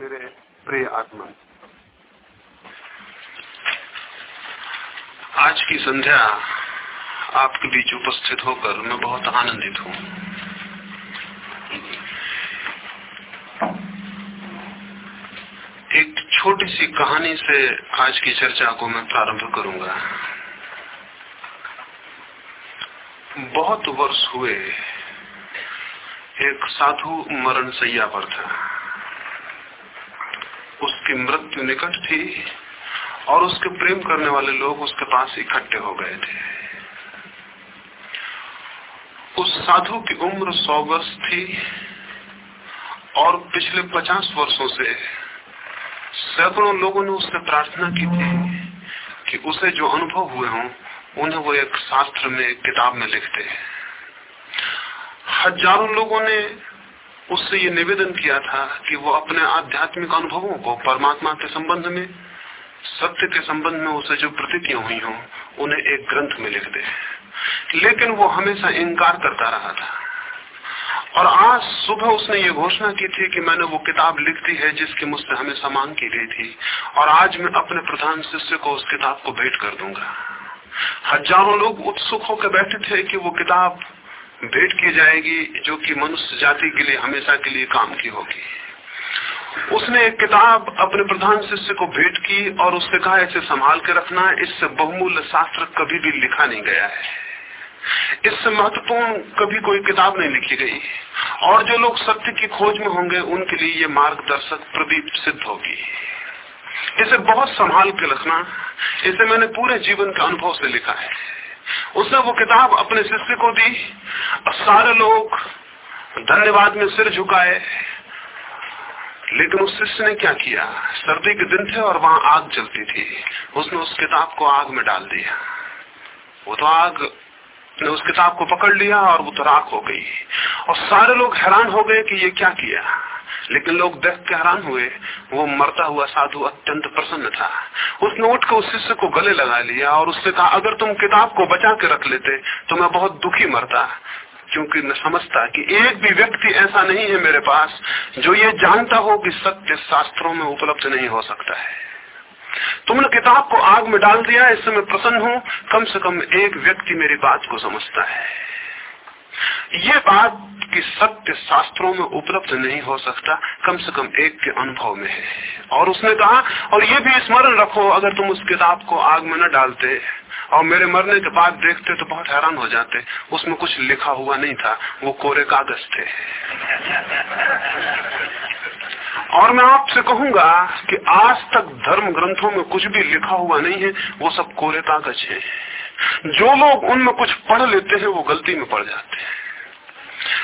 मेरे प्रिय आत्मा। आज की संध्या आपके बीच उपस्थित होकर मैं बहुत आनंदित हूँ। एक छोटी सी कहानी से आज की चर्चा को मैं प्रारंभ करूँगा। बहुत वर्ष हुए, एक साधु मरण सैया पर था। उसकी मृत्यु निकट थी और उसके प्रेम करने वाले लोग उसके पास इकट्ठे हो गए थे। उस साधु की उम्र सौ वर्ष थी और पिछले पचास वर्षों से सैकड़ों लोगों ने उससे प्रार्थना की थी कि उसे जो अनुभव हुए हों, उन्हें वो एक शास्त्र में किताब में लिखते हज़ारों लोगों ने उससे ये निवेदन किया था कि वो अपने आध्यात्मिक अनुभवों को परमात्मा के संबंध में, सत्य के संबंध में उसे जो प्रतीतियाँ हुई हों, उन्हें एक ग्रंथ में लिख दे। लेकिन वो हमेशा इंकार करता रहा था। और आज सुबह उसने ये घोषणा की थी कि मैंने वो किताब लिख दी है जिसकी मुझसे हमेशा मांग की गई थी। और आज मैं अपने प्रधान शिष्य को उस किताब को भेंट कर दूँगा। हज़ारों लोग उत्सुक होकर बैठे थे कि वो किताब भेंट की जाएगी जो कि मनुष्य जाति के लिए, हमेशा के लिए काम की होगी। उसने एक किताब अपने प्रधान शिष्य को भेंट की और उससे कहा, इसे संभाल के रखना, इससे बहुमूल्य शास्त्र कभी भी लिखा नहीं गया है। इससे महत्वपूर्ण कभी कोई किताब नहीं लिखी गई। और जो लोग सत्य की खोज में होंगे, उनके लिए ये मार्गदर्शक प्रदीप सिद्ध होगी। इसे बहुत संभाल के रखना, इसे मैंने पूरे जीवन के अनुभव से लिखा है। उसने वो किताब अपने शिष्य को दी और सारे लोग धन्यवाद में सिर झुकाए। लेकिन उस शिष्य ने क्या किया? सर्दी के दिन थे और वहाँ आग जलती थी। उसने उस किताब को आग में डाल दिया। वो तो आग ने उस किताब को पकड़ लिया और वो तो राख हो गई। और सारे लोग हैरान हो गए कि ये क्या किया। लेकिन लोग देख के हैरान हुए। वो मरता हुआ साधु अत्यंत प्रसन्न था। उसने उठ के उस शिष्य को गले लगा लिया और उससे कहा, अगर तुम किताब को बचा के रख लेते तो मैं बहुत दुखी मरता। क्योंकि मैं समझता कि एक भी व्यक्ति ऐसा नहीं है मेरे पास जो ये जानता हो कि सत्य शास्त्रों में उपलब्ध नहीं हो सकता है। तुमने किताब को आग में डाल दिया, इससे मैं प्रसन्न हूँ, कम से कम एक व्यक्ति मेरी बात को समझता है। ये बात कि सत्य शास्त्रों में उपलब्ध नहीं हो सकता, कम से कम एक के अनुभव में है। और उसने कहा, और ये भी स्मरण रखो, अगर तुम उस किताब को आग में न डालते और मेरे मरने के बाद देखते तो बहुत हैरान हो जाते। उसमें कुछ लिखा हुआ नहीं था। वो कोरे कागज़ थे। और मैं आपसे कहूँगा कि आज तक धर्म ग्रंथों में कुछ भी लिखा हुआ नहीं है। वो सब कोरे कागज़ है। जो लोग उनमें कुछ पढ़ लेते हैं, वो गलती में पड़ जाते हैं।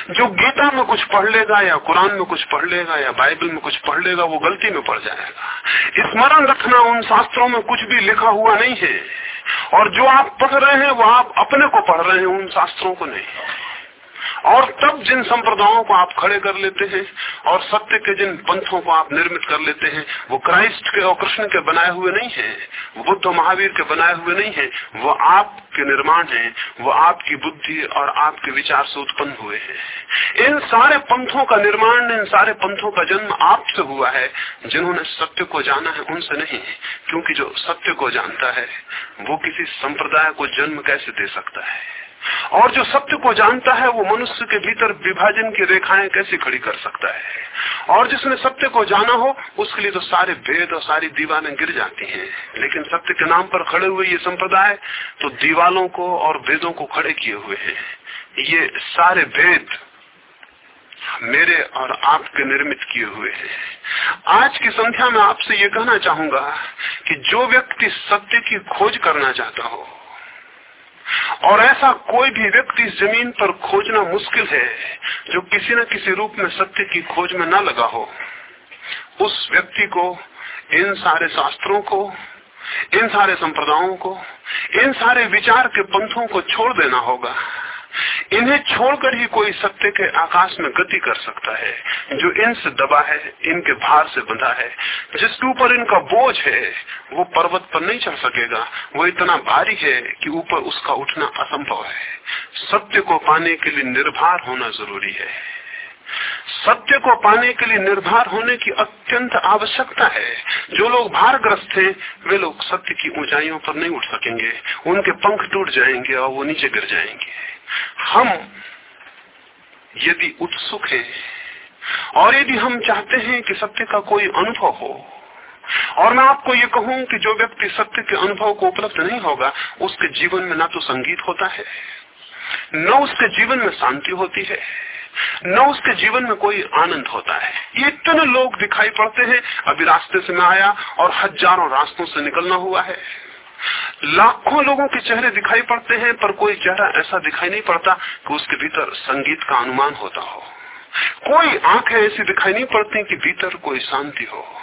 जो गीता में कुछ पढ़ लेगा या कुरान में कुछ पढ़ लेगा या बाइबल में कुछ पढ़ लेगा, वो गलती में पड़ जाएगा। स्मरण रखना उन शास्त्रों में कुछ भी लिखा हुआ नहीं है। और जो आप पढ़ रहे हैं, वो आप अपने को पढ़ रहे हैं, उन शास्त्रों को नहीं। और तब जिन संप्रदायों को आप खड़े कर लेते हैं और सत्य के जिन पंथों को आप निर्मित कर लेते हैं, वो क्राइस्ट के और कृष्ण के बनाए हुए नहीं है, वो बुद्ध महावीर के बनाए हुए नहीं है, वो आपके निर्माण है, वो आपकी बुद्धि और आपके विचार से उत्पन्न हुए हैं। इन सारे पंथों का निर्माण, इन सारे पंथों का जन्म आपसे हुआ है, जिन्होंने सत्य को जाना है उनसे नहीं, क्योंकि जो सत्य को जानता है, वो किसी संप्रदाय को जन्म कैसे दे सकता है? और जो सत्य को जानता है, वो मनुष्य के भीतर विभाजन की रेखाएँ कैसे खड़ी कर सकता है? और जिसने सत्य को जाना हो, उसके लिए तो सारे भेद और सारी दीवारें गिर जाती हैं। लेकिन सत्य के नाम पर खड़े हुए ये संप्रदाय तो दीवालों को और भेदों को खड़े किए हुए हैं। ये सारे भेद मेरे और आपके निर्मित किए हुए हैं। आज की संख्या में आपसे ये कहना चाहूँगा कि जो व्यक्ति सत्य की खोज करना चाहता हो और ऐसा कोई भी व्यक्ति ज़मीन पर खोजना मुश्किल है, जो किसी न किसी रूप में सत्य की खोज में न लगा हो। उस व्यक्ति को, इन सारे शास्त्रों को, इन सारे संप्रदायों को, इन सारे विचार के पंथों को छोड़ देना होगा। इन्हें छोड़कर ही कोई सत्य के आकाश में गति कर सकता है, जो इनसे दबा है, इनके भार से बंधा है। जिसके ऊपर इनका बोझ है, वो पर्वत पर नहीं चढ़ सकेगा। वो इतना भारी है कि ऊपर उसका उठना असंभव है। सत्य को पाने के लिए निर्भर होना ज़रूरी है। सत्य को पाने के लिए निर्भर होने की अत्यंत आवश्यकता है। जो लोग भारग्रस्त हैं, वे लोग सत्य की ऊंचाइयों पर नहीं उठ सकेंगे। उनके पंख टूट जाएँगे और वो नीचे गिर जाएँगे। हम, यदि उत्सुक हैं, और यदि हम चाहते हैं कि सत्य का कोई अनुभव हो, और मैं आपको ये कहूँ कि जो व्यक्ति सत्य के अनुभव को उपलब्ध नहीं होगा, उसके जीवन में ना तो संगीत होता है, न उसके जीवन में शांति होती है, न उसके जीवन में कोई आनंद होता है। ये इतने लोग दिखाई पड़ते हैं, अभी रास्ते से मैं आया और हज़ारों रास्तों से निकलना हुआ है। लाखों लोगों के चेहरे दिखाई पड़ते हैं, पर कोई चेहरा ऐसा दिखाई नहीं पड़ता कि उसके भीतर संगीत का अनुमान होता हो। कोई आँखें ऐसी दिखाई नहीं पड़ती कि भीतर कोई शांति हो।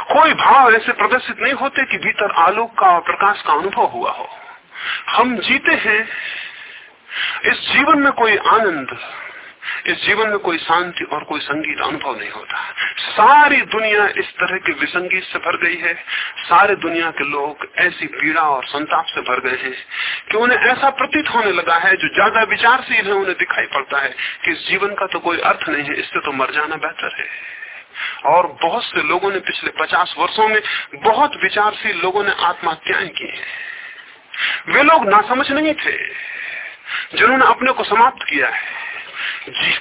कोई भाव ऐसे प्रदर्शित नहीं होते कि भीतर आलोक का और प्रकाश का अनुभव हुआ हो। हम जीते हैं। इस जीवन में कोई आनंद इस जीवन में कोई शांति और कोई संगीत अनुभव नहीं होता। सारी दुनिया इस तरह के विसंगीत से भर गई है। सारे दुनिया के लोग ऐसी पीड़ा और संताप से भर गए हैं कि उन्हें ऐसा प्रतीत होने लगा है, जो ज़्यादा विचारशील है, उन्हें दिखाई पड़ता है कि इस जीवन का तो कोई अर्थ नहीं है, इससे तो मर जाना बेहतर है। और बहुत से लोगों ने पिछले पचास वर्षों में बहुत विचारशील लोगों ने आत्महत्याएँ की वे लोग नासमझ नहीं थे, जिन्होंने अपने को समाप्त किया है। जी,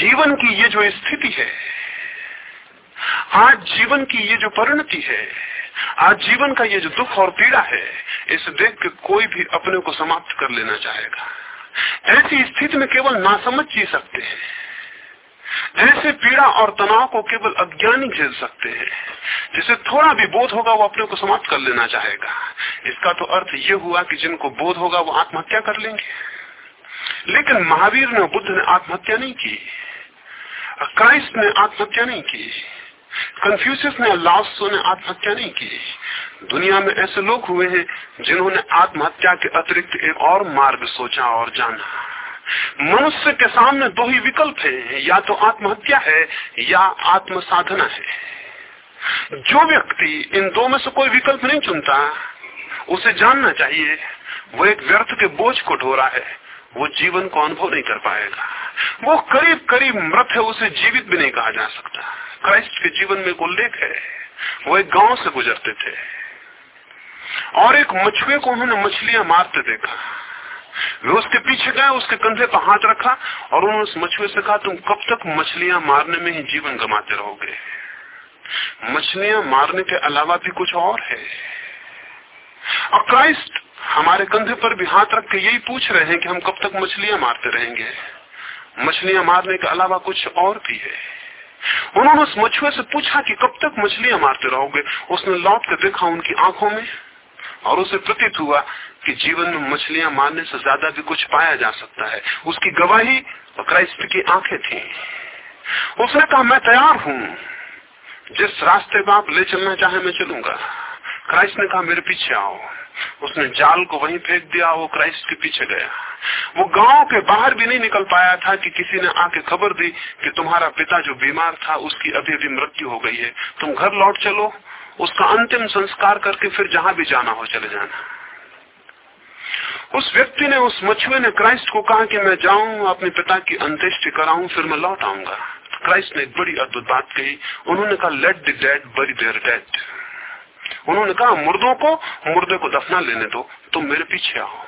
जीवन की ये जो स्थिति है आज जीवन की ये जो परिणति है आज जीवन का ये जो दुख और पीड़ा है इसे देख के कोई भी अपने को समाप्त कर लेना चाहेगा। ऐसी स्थिति में केवल नासमझ जी सकते हैं। ऐसे पीड़ा और तनाव को केवल अज्ञानी झेल सकते हैं। जिसे थोड़ा भी बोध होगा वो अपने को समाप्त कर लेना चाहेगा। इसका तो अर्थ ये हुआ कि जिनको बोध होगा वो आत्महत्या कर लेंगे। लेकिन महावीर ने बुद्ध ने आत्महत्या नहीं की। क्राइस्ट ने आत्महत्या नहीं की। कन्फ्यूशियस ने लाओसो ने आत्महत्या नहीं की। दुनिया में ऐसे लोग हुए हैं जिन्होंने आत्महत्या के अतिरिक्त एक और मार्ग सोचा और जाना। मनुष्य के सामने दो ही विकल्प हैं, या तो आत्महत्या है, या आत्म साधना है। जो व्यक्ति इन दो में से कोई विकल्प नहीं चुनता, उसे जानना चाहिए, वो एक व्यर्थ के बोझ को ढो रहा है। वो जीवन को अनुभव नहीं कर पाएगा। वो करीब करीब मृत है, उसे जीवित भी नहीं कहा जा सकता। क्राइस्ट के जीवन में एक उल्लेख है। वो एक गाँव से गुजरते थे। और एक मछुए को उन्होंने मछलियाँ मारते देखा। वे उसके पीछे गए, उसके कंधे पर हाथ रखा और उन्होंने उस मछुए से कहा, तुम कब तक मछलियाँ मारने में ही जीवन गमाते रहोगे? मछलियाँ मारने के अलावा भी कुछ और है? और क्राइस्ट हमारे कंधे पर भी हाथ रख के यही पूछ रहे हैं कि हम कब तक मछलियाँ मारते रहेंगे। मछलियाँ मारने के अलावा कुछ और भी है। उन्होंने उस मछुए से पूछा कि कब तक मछलियाँ मारते रहोगे? उसने लौट कर देखा उनकी आँखों में और उसे प्रतीत हुआ कि जीवन में मछलियाँ मारने से ज़्यादा भी कुछ पाया जा सकता है। उसकी गवाही क्राइस्ट की आँखें थी। उसने कहा, मैं तैयार हूँ। जिस रास्ते पर आप ले चलना चाहे मैं चलूँगा। क्राइस्ट ने कहा, मेरे पीछे आओ। उसने जाल को वहीं फेंक दिया, वो क्राइस्ट के पीछे गया। वो गाँव के बाहर भी नहीं निकल पाया था कि किसी ने आके खबर दी कि तुम्हारा पिता जो बीमार था, उसकी अभी अभी मृत्यु हो गई है। तुम घर लौट चलो, उसका अंतिम संस्कार करके फिर जहाँ भी जाना हो, चले जाना। उस व्यक्ति ने, उस मछुए ने क्राइस्ट को कहा कि मैं जाऊँ, अपने पिता की अंत्येष्टि कराऊं, फिर मैं लौट आऊँगा। क्राइस्ट ने एक बड़ी अद्भुत बात कही। उन्होंने कहा let the dead bury their dead उन्होंने कहा, मुर्दों को, मुर्दे को दफना लेने दो, तुम मेरे पीछे आओ।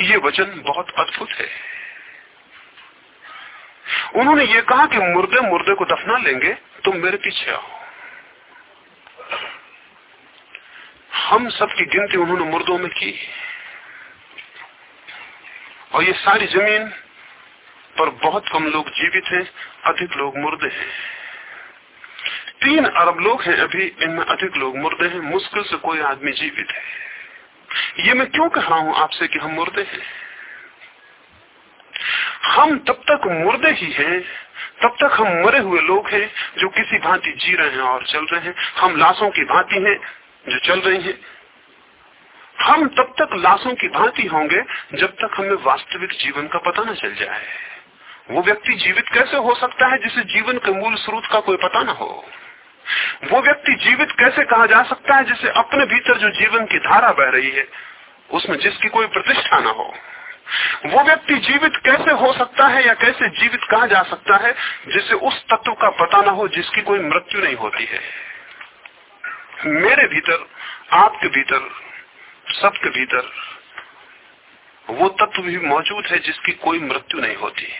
ये वचन बहुत अद्भुत है। उन्होंने ये कहा कि मुर्दे मुर्दे को दफना लेंगे, तुम मेरे पीछे आओ। हम सबकी गिनती उन्होंने मुर्दों में की। और ये सारी ज़मीन पर बहुत कम लोग जीवित हैं, अधिक लोग मुर्दे हैं। तीन अरब लोग हैं अभी, इनमें अधिक लोग मुर्दे हैं। मुश्किल से कोई आदमी जीवित है। ये मैं क्यों कह रहा हूँ आपसे कि हम मुर्दे हैं? हम तब तक मुर्दे ही हैं, तब तक हम मरे हुए लोग हैं जो किसी भांति जी रहे हैं और चल रहे हैं। हम लाशों की भांति हैं जो चल रही हैं। हम तब तक लाशों की भांति होंगे जब तक हमें वास्तविक जीवन का पता न चल जाए। वो व्यक्ति जीवित कैसे हो सकता है जिसे जीवन के मूल स्रोत का कोई पता न हो? वो व्यक्ति जीवित कैसे कहा जा सकता है जिसे अपने भीतर जो जीवन की धारा बह रही है, उसमें जिसकी कोई प्रतिष्ठा ना हो? वो व्यक्ति जीवित कैसे हो सकता है या कैसे जीवित कहा जा सकता है जिसे उस तत्व का पता ना हो जिसकी कोई मृत्यु नहीं होती है? मेरे भीतर, आपके भीतर, सबके भीतर वो तत्व भी मौजूद है जिसकी कोई मृत्यु नहीं होती।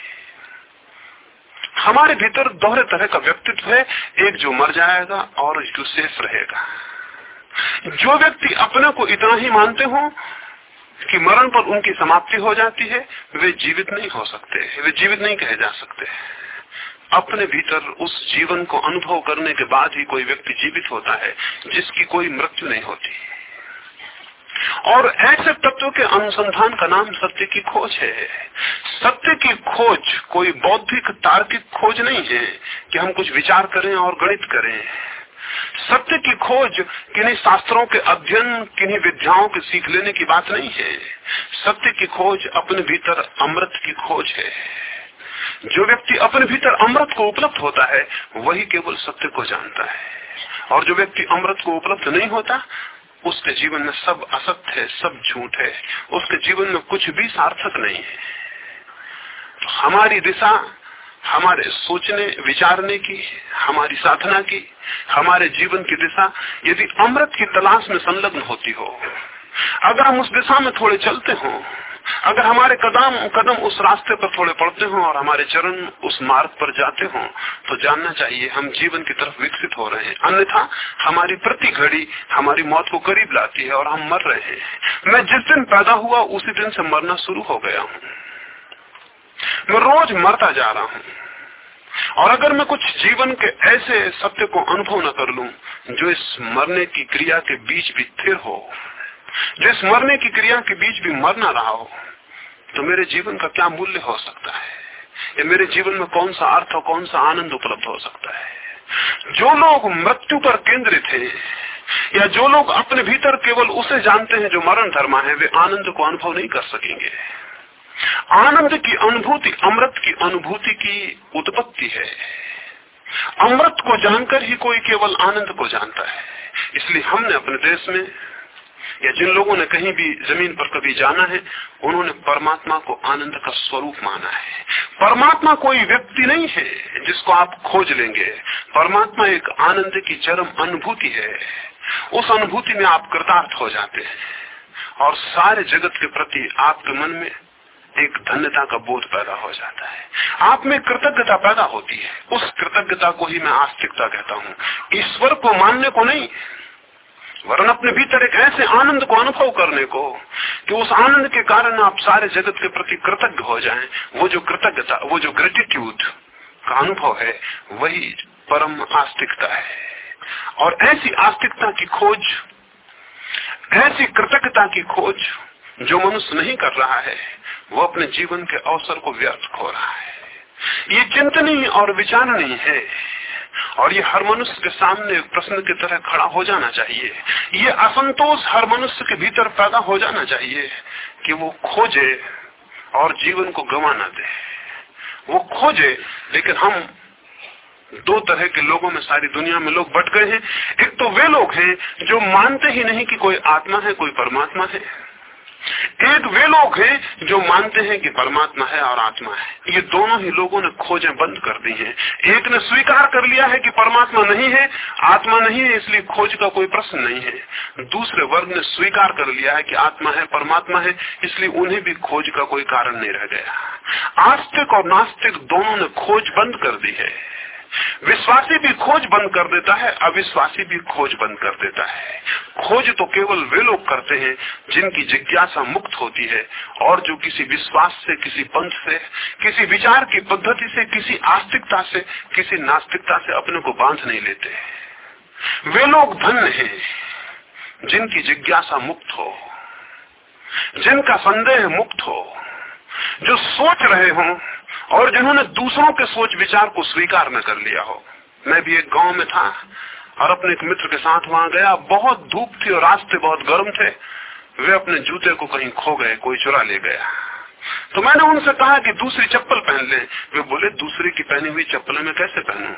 हमारे भीतर दोहरे तरह का व्यक्तित्व है। एक जो मर जाएगा और जो शेष रहेगा। जो व्यक्ति अपने को इतना ही मानते हो कि मरण पर उनकी समाप्ति हो जाती है, वे जीवित नहीं हो सकते। वे जीवित नहीं कहे जा सकते। अपने भीतर उस जीवन को अनुभव करने के बाद ही कोई व्यक्ति जीवित होता है, जिसकी कोई मृत्यु नहीं होती। और ऐसे तत्व के अनुसंधान का नाम सत्य की खोज है। सत्य की खोज कोई बौद्धिक तार्किक खोज नहीं है कि हम कुछ विचार करें और गणित करें। सत्य की खोज किन्हीं शास्त्रों के अध्ययन किन्हीं विद्याओं के सीख लेने की बात नहीं है। सत्य की खोज अपने भीतर अमृत की खोज है। जो व्यक्ति अपने भीतर अमृत को उपलब्ध होता है वही केवल सत्य को जानता है। और जो व्यक्ति अमृत को उपलब्ध नहीं होता उसके जीवन में सब असत्य है, सब झूठ है। उसके जीवन में कुछ भी सार्थक नहीं है। हमारी दिशा, हमारे सोचने, विचारने की, हमारी साधना की, हमारे जीवन की दिशा, यदि अमृत की तलाश में संलग्न होती हो, अगर हम उस दिशा में थोड़े चलते हो अगर हमारे कदम कदम उस रास्ते पर थोड़े पड़ते हो और हमारे चरण उस मार्ग पर जाते हो तो जानना चाहिए, हम जीवन की तरफ़ विकसित हो रहे हैं। अन्यथा, हमारी प्रति घड़ी हमारी मौत को करीब लाती है और हम मर रहे हैं। मैं जिस दिन पैदा हुआ, उसी दिन से मरना शुरू हो गया हूँ। मैं रोज मरता जा रहा हूँ। और अगर मैं कुछ जीवन के ऐसे सत्य को अनुभव न कर लू, जो इस मरने की क्रिया के बीच भी स्थिर हो जो इस मरने की क्रिया के बीच भी मर ना रहा हो तो मेरे जीवन का क्या मूल्य हो सकता है? या मेरे जीवन में कौन सा अर्थ और कौन सा आनंद उपलब्ध हो सकता है? जो लोग मृत्यु पर केंद्रित है, या जो लोग अपने भीतर केवल उसे जानते हैं जो मरण धर्मा है, वे आनंद को अनुभव नहीं कर सकेंगे। आनंद की अनुभूति अमृत की अनुभूति की उत्पत्ति है। अमृत को जानकर ही कोई केवल आनंद को जानता है। इसलिए हमने अपने देश में या जिन लोगों ने कहीं भी ज़मीन पर कभी जाना है, उन्होंने परमात्मा को आनंद का स्वरूप माना है। परमात्मा कोई व्यक्ति नहीं है जिसको आप खोज लेंगे। परमात्मा एक आनंद की चरम अनुभूति है। उस अनुभूति में आप कृतार्थ हो जाते हैं। और सारे जगत के प्रति आपके मन में एक धन्यता का बोध पैदा हो जाता है। आप में कृतज्ञता पैदा होती है। उस कृतज्ञता को ही मैं आस्तिकता कहता हूँ। ईश्वर को मानने को नहीं वरन अपने भीतर एक ऐसे आनंद को अनुभव करने को कि उस आनंद के कारण आप सारे जगत के प्रति कृतज्ञ हो जाएँ। वो जो कृतज्ञता, वो जो ग्रेटिट्यूड का अनुभव है, वही परम आस्तिकता है। और ऐसी आस्तिकता की खोज, ऐसी कृतज्ञता की खोज जो मनुष्य नहीं कर रहा है, वो अपने जीवन के अवसर को व्यर्थ खो रहा है। ये चिंतनीय और विचारणीय है। और ये हर मनुष्य के सामने प्रश्न की तरह खड़ा हो जाना चाहिए। ये असंतोष हर मनुष्य के भीतर पैदा हो जाना चाहिए कि वो खोजे और जीवन को गंवा ना दे। वो खोजे, लेकिन हम दो तरह के लोगों में सारी दुनिया में लोग बट गए हैं। एक तो वे लोग हैं जो मानते ही नहीं कि कोई आत्मा है, कोई परमात्मा है। एक वे लोग हैं जो मानते हैं कि परमात्मा है और आत्मा है। ये दोनों ही लोगों ने खोजें बंद कर दी हैं। एक ने स्वीकार कर लिया है कि परमात्मा नहीं है, आत्मा नहीं है, इसलिए खोज का कोई प्रश्न नहीं है। दूसरे वर्ग ने स्वीकार कर लिया है कि आत्मा है, परमात्मा है, इसलिए उन्हें भी खोज का कोई कारण नहीं रह गया। आस्तिक और नास्तिक दोनों ने खोज बंद कर दी है। विश्वासी भी खोज बंद कर देता है, अविश्वासी भी खोज बंद कर देता है। खोज तो केवल वे लोग करते हैं जिनकी जिज्ञासा मुक्त होती है और जो किसी विश्वास से, किसी पंथ से, किसी विचार की पद्धति से, किसी आस्तिकता से, किसी नास्तिकता से अपने को बाँध नहीं लेते वे लोग धन्य हैं जिनकी जिज्ञासा मुक्त हो, जिनका संदेह मुक्त हो, जो सोच रहे हों और जिन्होंने दूसरों के सोच विचार को स्वीकार न कर लिया हो। मैं भी एक गाँव में था और अपने एक मित्र के साथ वहाँ गया। बहुत धूप थी और रास्ते बहुत गर्म थे। वे अपने जूते को कहीं खो गए, कोई चुरा ले गया। तो मैंने उनसे कहा कि दूसरी चप्पल पहन ले। वे बोले, दूसरे की पहनी हुई चप्पल में कैसे पहनू?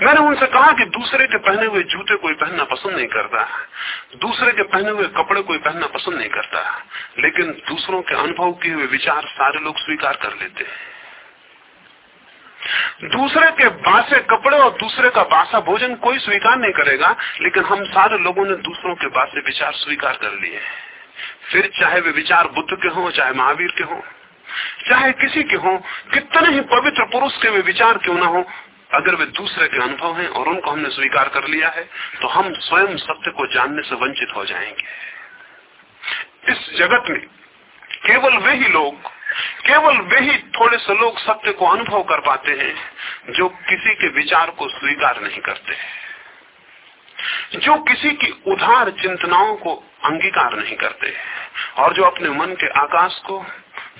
मैंने उनसे कहा कि दूसरे के पहने हुए जूते कोई पहनना पसंद नहीं करता। दूसरे के पहने हुए कपड़े कोई पहनना पसंद नहीं करता। लेकिन दूसरों के अनुभव किए हुए विचार सारे लोग स्वीकार कर लेते हैं। दूसरे के बासे कपड़े और दूसरे का बासा भोजन कोई स्वीकार नहीं करेगा, लेकिन हम सारे लोगों ने दूसरों के बासे विचार स्वीकार कर लिए फिर चाहे वे विचार बुद्ध के हों, चाहे महावीर के हों, चाहे किसी के हों, कितने ही पवित्र पुरुष के वे विचार क्यों ना हो अगर वे दूसरे के अनुभव हैं और उनको हमने स्वीकार कर लिया है तो हम स्वयं सत्य को जानने से वंचित हो जाएँगे। इस जगत में केवल वे ही लोग, केवल वे ही थोड़े से लोग सत्य को अनुभव कर पाते हैं, जो किसी के विचार को स्वीकार नहीं करते जो किसी की उधार चिंतनाओं को अंगीकार नहीं करते और जो अपने मन के आकाश को,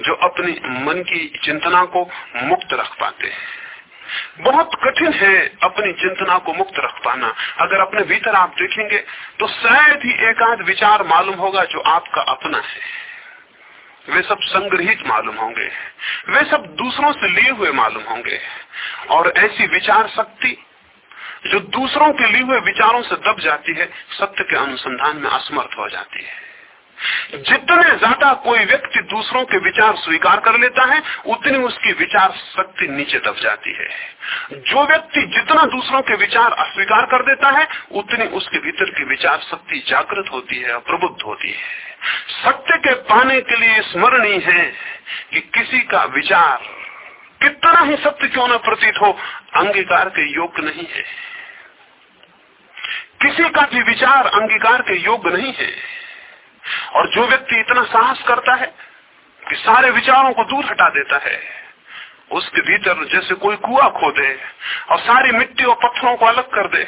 जो अपनी मन की चिंतना को मुक्त रख पाते हैं। बहुत कठिन है अपनी चिंतना को मुक्त रख पाना। अगर अपने भीतर आप देखेंगे तो शायद ही एक आध विचार मालूम होगा जो आपका अपना है। वे सब संग्रहित मालूम होंगे। वे सब दूसरों से लिए हुए मालूम होंगे। और ऐसी विचार शक्ति जो दूसरों के लिए हुए विचारों से दब जाती है, सत्य के अनुसंधान में असमर्थ हो जाती है। जितने ज़्यादा कोई व्यक्ति दूसरों के विचार स्वीकार कर लेता है, उतनी उसकी विचार शक्ति नीचे दब जाती है। जो व्यक्ति जितना दूसरों के विचार अस्वीकार कर देता है, उतनी उसके भीतर की विचार शक्ति जागृत होती है, प्रबुद्ध होती है। सत्य के पाने के लिए स्मरणीय है कि किसी का विचार कितना ही सत्य क्यों न प्रतीत हो, अंगीकार के योग्य नहीं है। किसी का भी विचार अंगीकार के योग्य नहीं है। और जो व्यक्ति इतना साहस करता है कि सारे विचारों को दूर हटा देता है, उसके भीतर जैसे कोई कुआ खोदे और सारी मिट्टी और पत्थरों को अलग कर दे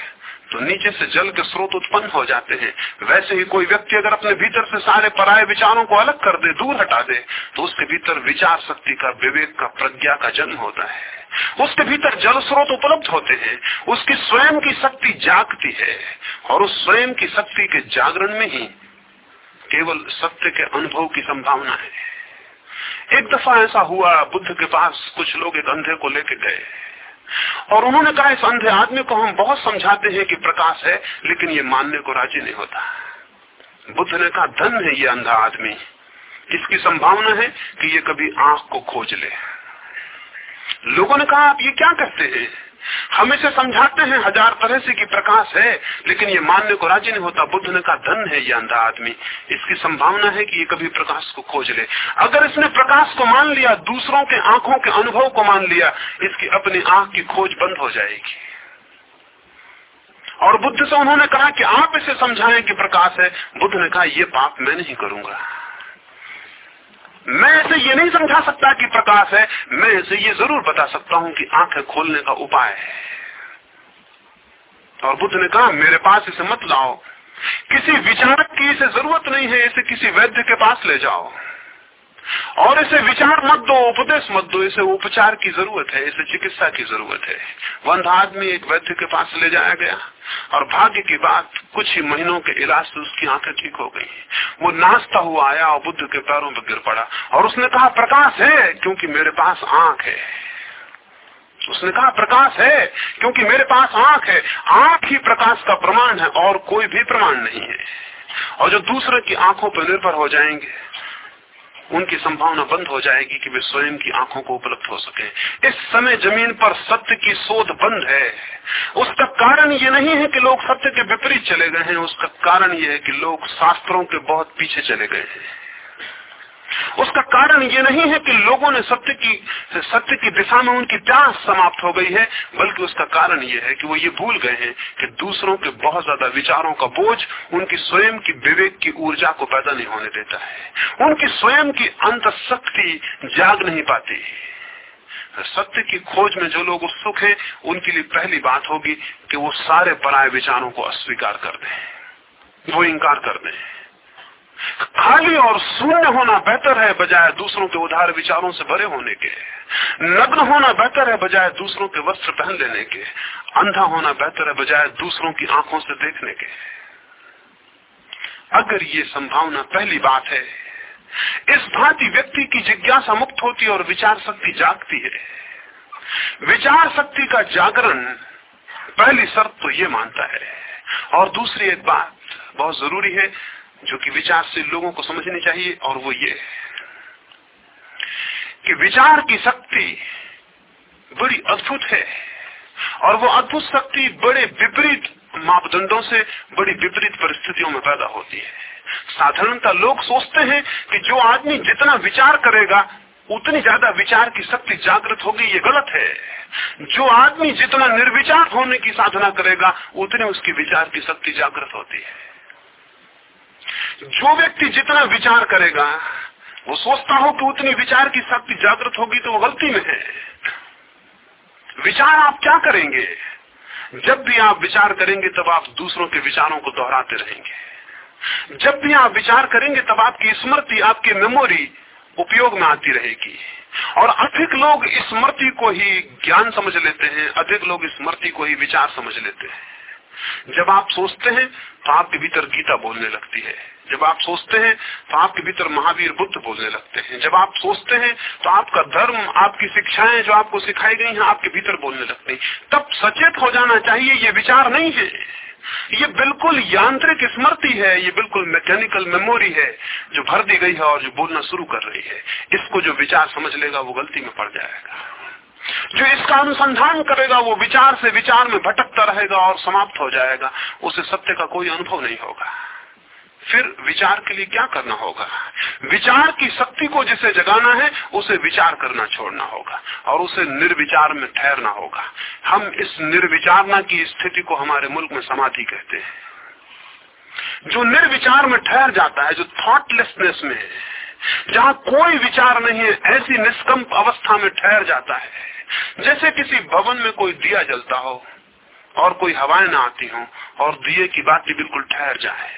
तो नीचे से जल के स्रोत उत्पन्न हो जाते हैं। वैसे ही कोई व्यक्ति अगर अपने भीतर से सारे पराये विचारों को अलग कर दे, दूर हटा दे तो उसके भीतर विचार शक्ति का, विवेक का, प्रज्ञा का जन्म होता है। उसके भीतर जल स्रोत उपलब्ध होते हैं, उसकी स्वयं की शक्ति जागती है और उस स्वयं की शक्ति के जागरण में ही केवल सत्य के अनुभव की संभावना है। एक दफ़ा ऐसा हुआ, बुद्ध के पास कुछ लोग एक अंधे को लेके गए। और उन्होंने कहा, इस अंधे आदमी को हम बहुत समझाते हैं कि प्रकाश है, लेकिन ये मानने को राज़ी नहीं होता। बुद्ध ने कहा, धन है ये अंधा आदमी। इसकी संभावना है कि ये कभी आँख को खोज ले। लोगों ने कहा, आप ये क्या करते हैं? हम इसे समझाते हैं, हज़ार तरह से कि प्रकाश है, लेकिन ये मानने को राज़ी नहीं होता, बुद्ध ने कहा, धन है ये अंधा आदमी। इसकी संभावना है कि ये कभी प्रकाश को खोज ले। अगर इसने प्रकाश को मान लिया, दूसरों के आँखों के अनुभव को मान लिया, इसकी अपनी आँख की खोज बंद हो जाएगी। और बुद्ध से उन्होंने कहा कि आप इसे समझाएँ कि प्रकाश है। बुद्ध ने कहा यह पाप मैं नहीं करूँगा। मैं इसे ये नहीं समझा सकता कि प्रकाश है, मैं इसे ये ज़रूर बता सकता हूँ कि आँखें खोलने का उपाय है। और बुद्ध ने कहा, मेरे पास इसे मत लाओ। किसी विचारक की इसे ज़रूरत नहीं है, इसे किसी वैद्य के पास ले जाओ। और इसे विचार मत दो, उपदेश मत दो, इसे उपचार की ज़रूरत है, इसे चिकित्सा की ज़रूरत है। वंध आदमी एक वैद्य के पास ले जाया गया, और भाग्य की बात कुछ ही महीनों के इलाज से उसकी आँखें ठीक हो गई। वो नाचता हुआ आया और बुद्ध के पैरों पर गिर पड़ा, और उसने कहा, प्रकाश है, क्योंकि मेरे पास आँख है। उसने कहा, प्रकाश है, क्योंकि मेरे पास आँख है। आँख ही प्रकाश का प्रमाण है, और कोई भी प्रमाण नहीं है। और जो दूसरे की आँखों पर निर्भर हो जाएँगे उनकी संभावना बंद हो जाएगी कि वे स्वयं की आँखों को उपलब्ध हो सके। इस समय ज़मीन पर सत्य की शोध बंद है। उसका कारण ये नहीं है कि लोग सत्य के विपरीत चले गए हैं। उसका कारण ये है कि लोग शास्त्रों के बहुत पीछे चले गए हैं। उसका कारण ये नहीं है कि लोगों ने सत्य की सत्य की दिशा में उनकी प्यास समाप्त हो गई है, बल्कि उसका कारण ये है कि वो ये भूल गए हैं कि दूसरों के बहुत ज़्यादा विचारों का बोझ उनकी स्वयं की विवेक की ऊर्जा को पैदा नहीं होने देता है। उनकी स्वयं की अंत शक्ति जाग नहीं पाती सत्य की खोज में जो लोग उत्सुक हैं, उनके लिए पहली बात होगी कि वो सारे पराये विचारों को अस्वीकार कर दें। वो इंकार कर दें। खाली और शून्य होना बेहतर है बजाय दूसरों के उधार विचारों से भरे होने के। नग्न होना बेहतर है बजाय दूसरों के वस्त्र पहन लेने के। अंधा होना बेहतर है बजाय दूसरों की आँखों से देखने के। अगर ये संभावना पहली बात है, इस भांति व्यक्ति की जिज्ञासा मुक्त होती और विचार शक्ति जागती है। विचार शक्ति का जागरण पहली शर्त तो ये मानता है। और दूसरी एक बात बहुत ज़रूरी है जो कि विचारशील लोगों को समझनी चाहिए, और वो ये कि विचार की शक्ति बड़ी अद्भुत है, और वो अद्भुत शक्ति बड़े विपरीत मापदंडों से बड़ी विपरीत परिस्थितियों में पैदा होती है। साधारणतः लोग सोचते हैं कि जो आदमी जितना विचार करेगा, उतनी ज़्यादा विचार की शक्ति जागृत होगी, ये गलत है। जो आदमी जितना निर्विचार होने की साधना करेगा, उतनी उसकी विचार की शक्ति जागृत होती है। जो व्यक्ति जितना विचार करेगा, वो सोचता हो कि उतनी विचार की शक्ति जागृत होगी तो वो गलती में है। विचार आप क्या करेंगे? जब भी आप विचार करेंगे तब आप दूसरों के विचारों को दोहराते रहेंगे। जब भी आप विचार करेंगे तब आपकी स्मृति, आपकी मेमोरी उपयोग में आती रहेगी। और अधिक लोग स्मृति को ही ज्ञान समझ लेते हैं, अधिक लोग स्मृति को ही विचार समझ लेते हैं। जब आप सोचते हैं तो आपके भीतर गीता बोलने लगती है। जब आप सोचते हैं तो आपके भीतर महावीर बुद्ध बोलने लगते हैं। जब आप सोचते हैं तो आपका धर्म, आपकी शिक्षाएँ जो आपको सिखाई गई हैं, आपके भीतर बोलने लगते हैं। तब सचेत हो जाना चाहिए, ये विचार नहीं है। ये बिल्कुल यांत्रिक स्मृति है, ये बिल्कुल मैकेनिकल मेमोरी है, जो भर दी गई है और जो बोलना शुरू कर रही है। इसको जो विचार समझ लेगा, वो गलती में पड़ जाएगा। जो इसका अनुसंधान करेगा, वो विचार से विचार में भटकता रहेगा और समाप्त हो जाएगा। उसे सत्य का कोई अनुभव नहीं होगा। फिर विचार के लिए क्या करना होगा? विचार की शक्ति को जिसे जगाना है, उसे विचार करना छोड़ना होगा और उसे निर्विचार में ठहरना होगा। हम इस निर्विचारना की स्थिति को हमारे मुल्क में समाधि कहते हैं। जो निर्विचार में ठहर जाता है, जो थॉटलेसनेस में है जहाँ कोई विचार नहीं है ऐसी निष्कंप अवस्था में ठहर जाता है। जैसे किसी भवन में कोई दिया जलता हो, और कोई हवाएँ ना आती हो, और दिए की बात बिल्कुल ठहर जाए।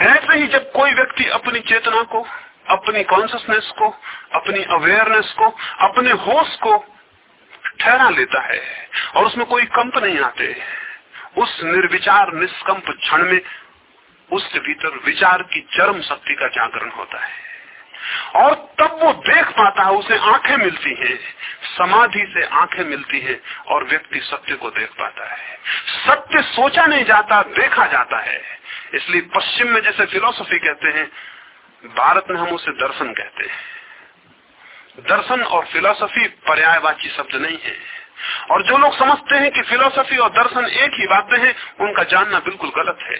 ऐसे ही जब कोई व्यक्ति अपनी चेतना को, अपनी कॉन्सियसनेस को, अपनी अवेयरनेस को, अपने होश को ठहरा लेता है, और उसमें कोई कंप नहीं आते, उस निर्विचार, निष्कंप क्षण में उसके भीतर विचार की चरम शक्ति का जागरण होता है। और तब वो देख पाता है, उसे आँखें मिलती हैं। समाधि से आँखें मिलती हैं और व्यक्ति सत्य को देख पाता है। सत्य सोचा नहीं जाता, देखा जाता है। इसलिए पश्चिम में जैसे फिलोसफी कहते हैं, भारत में हम उसे दर्शन कहते हैं। दर्शन और फिलोसफी पर्यायवाची शब्द नहीं है। और जो लोग समझते हैं कि फिलोसफी और दर्शन एक ही बातें हैं, उनका जानना बिल्कुल गलत है।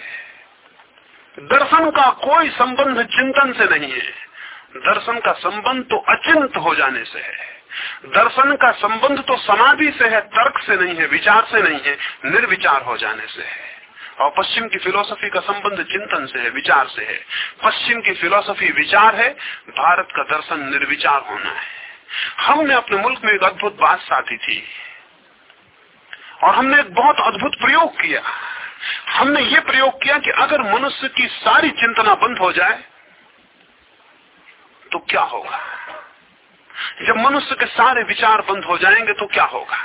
दर्शन का कोई संबंध चिंतन से नहीं है। दर्शन का संबंध तो अचिंत हो जाने से है। दर्शन का संबंध तो समाधि से है, तर्क से नहीं है, विचार से नहीं है, निर्विचार हो जाने से है। और पश्चिम की फिलोसफी का संबंध चिंतन से है, विचार से है। पश्चिम की फिलोसफी विचार है, भारत का दर्शन निर्विचार होना है। हमने अपने मुल्क में एक अद्भुत बात साधी थी। और हमने एक बहुत अद्भुत प्रयोग किया। हमने ये प्रयोग किया कि अगर मनुष्य की सारी चिंतना बंद हो जाए तो क्या होगा? जब मनुष्य के सारे विचार बंद हो जाएँगे तो क्या होगा?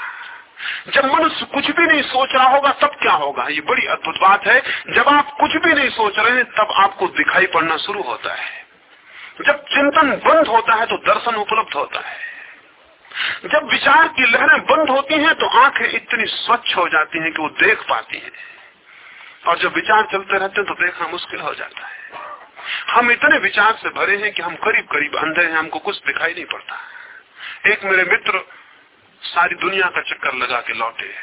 जब मनुष्य कुछ भी नहीं सोच रहा होगा, तब क्या होगा? ये बड़ी अद्भुत बात है। जब आप कुछ भी नहीं सोच रहे हैं, तब आपको दिखाई पड़ना शुरू होता है। जब चिंतन बंद होता है तो दर्शन उपलब्ध होता है। जब विचार की लहरें बंद होती हैं तो आँखें इतनी स्वच्छ हो जाती हैं कि वो देख पाती हैं। और जब विचार चलते रहते हैं तो देखना मुश्किल हो जाता है। हम इतने विचार से भरे हैं कि हम करीब करीब अंधे हैं, हमको कुछ दिखाई नहीं पड़ता। एक मेरे मित्र सारी दुनिया का चक्कर लगा के लौटे।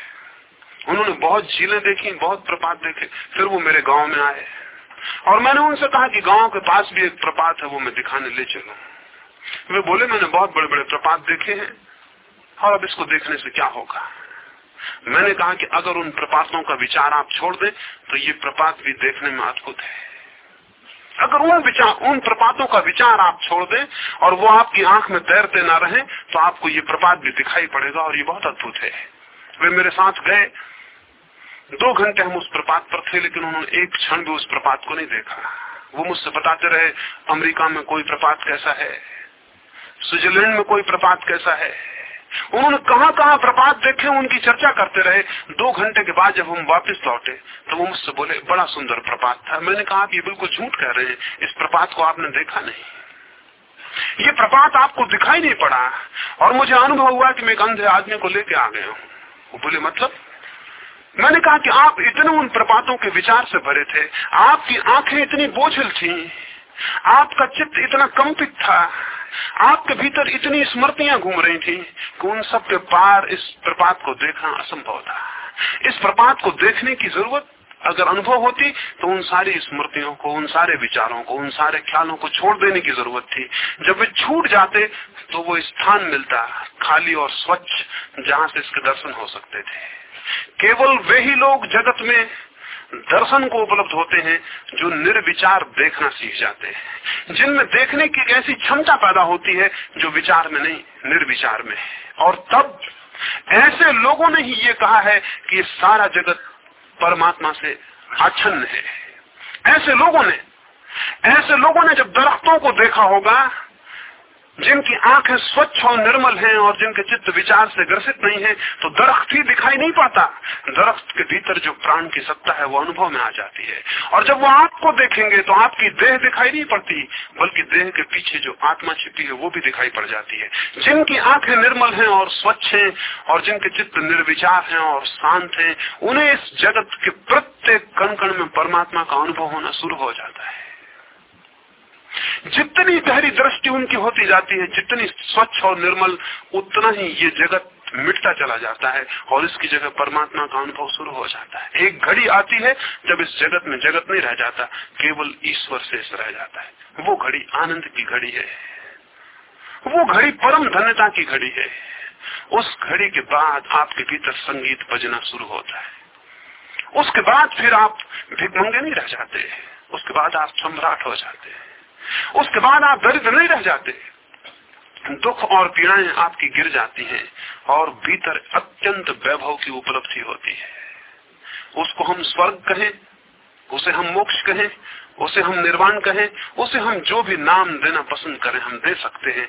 उन्होंने बहुत झीलें देखी, बहुत प्रपात देखे, फिर वो मेरे गाँव में आए। और मैंने उनसे कहा कि गाँव के पास भी एक प्रपात है, वो मैं दिखाने ले चलू। वे बोले, मैंने बहुत बड़े बड़े प्रपात देखे हैं, और अब इसको देखने से क्या होगा? मैंने कहा कि अगर उन प्रपातों का विचार आप छोड़ दें तो ये प्रपात भी देखने में अद्भुत है। अगर उन विचार, उन प्रपातों का विचार आप छोड़ दें और वो आपकी आँख में तैरते ना रहे तो आपको ये प्रपात भी दिखाई पड़ेगा और ये बहुत अद्भुत है। वे मेरे साथ गए। दो घंटे हम उस प्रपात पर थे, लेकिन उन्होंने एक क्षण भी उस प्रपात को नहीं देखा। वो मुझसे बताते रहे, अमेरिका में कोई प्रपात कैसा है? स्विट्जरलैंड में कोई प्रपात कैसा है? उन्होंने कहा कहा प्रपात देखे, उनकी चर्चा करते रहे। दो घंटे के बाद जब हम वापस लौटे तो वो मुझसे बोले, बड़ा सुंदर प्रपात था। मैंने कहा, आप ये बिल्कुल झूठ कह रहे हैं। इस प्रपात को आपने देखा नहीं। ये प्रपात आपको दिखाई नहीं पड़ा, और मुझे अनुभव हुआ कि मैं एक अंधे आदमी को लेके आ गया हूँ। वो बोले मतलब? मैंने कहा कि आप इतने उन प्रपातों के विचार से भरे थे। आपकी आँखें इतनी बोझल थी। आपका चित्त इतना कंपित था। आपके भीतर इतनी स्मृतियाँ घूम रही थी कि उन सब के पार इस प्रपात को देखना असंभव था। इस प्रपात को देखने की ज़रूरत अगर अनुभव होती तो उन सारी स्मृतियों को, उन सारे विचारों को, उन सारे ख्यालों को छोड़ देने की ज़रूरत थी। जब वे छूट जाते तो वो स्थान मिलता, खाली और स्वच्छ, जहाँ से इसके दर्शन हो सकते थे। केवल वे ही लोग जगत में दर्शन को उपलब्ध होते हैं, जो निर्विचार देखना सीख जाते हैं। जिनमें देखने की ऐसी क्षमता पैदा होती है, जो विचार में नहीं, निर्विचार में और तब ऐसे लोगों ने ही ये कहा है कि सारा जगत परमात्मा से आच्छन्न है। ऐसे लोगों ने, ऐसे लोगों ने जब दरख्तों को देखा होगा जिनकी आँखें स्वच्छ और निर्मल हैं और जिनके चित्त विचार से ग्रसित नहीं है तो दरख्त ही दिखाई नहीं पाता। दरख्त के भीतर जो प्राण की सत्ता है, वो अनुभव में आ जाती है। और जब वो आपको देखेंगे तो आपकी देह दिखाई नहीं पड़ती, बल्कि देह के पीछे जो आत्मा छिपी है, वो भी दिखाई पड़ जाती है। जिनकी आँखें निर्मल है और स्वच्छ है, और जिनके चित्त निर्विचार हैं और शांत है, उन्हें इस जगत के प्रत्येक कण कण में परमात्मा का अनुभव होना शुरू हो जाता है। जितनी गहरी दृष्टि उनकी होती जाती है, जितनी स्वच्छ और निर्मल, उतना ही ये जगत मिटता चला जाता है और इसकी जगह परमात्मा का अनुभव शुरू हो जाता है। एक घड़ी आती है जब इस जगत में जगत नहीं रह जाता, केवल ईश्वर शेष रह जाता है। वो घड़ी आनंद की घड़ी है। वो घड़ी परम धन्यता की घड़ी है। उस घड़ी के बाद आपके भीतर संगीत बजना शुरू होता है। उसके बाद फिर आप भिकमंगे नहीं रह जाते। उसके बाद आप सम्राट हो जाते हैं। उसके बाद आप दरिद्र नहीं रह जाते। दुख और पीड़ाएँ आपकी गिर जाती हैं और भीतर अत्यंत वैभव की उपलब्धि होती है। उसको हम स्वर्ग कहें, उसे हम मोक्ष कहें, उसे हम निर्वाण कहें, उसे हम जो भी नाम देना पसंद करें, हम दे सकते हैं।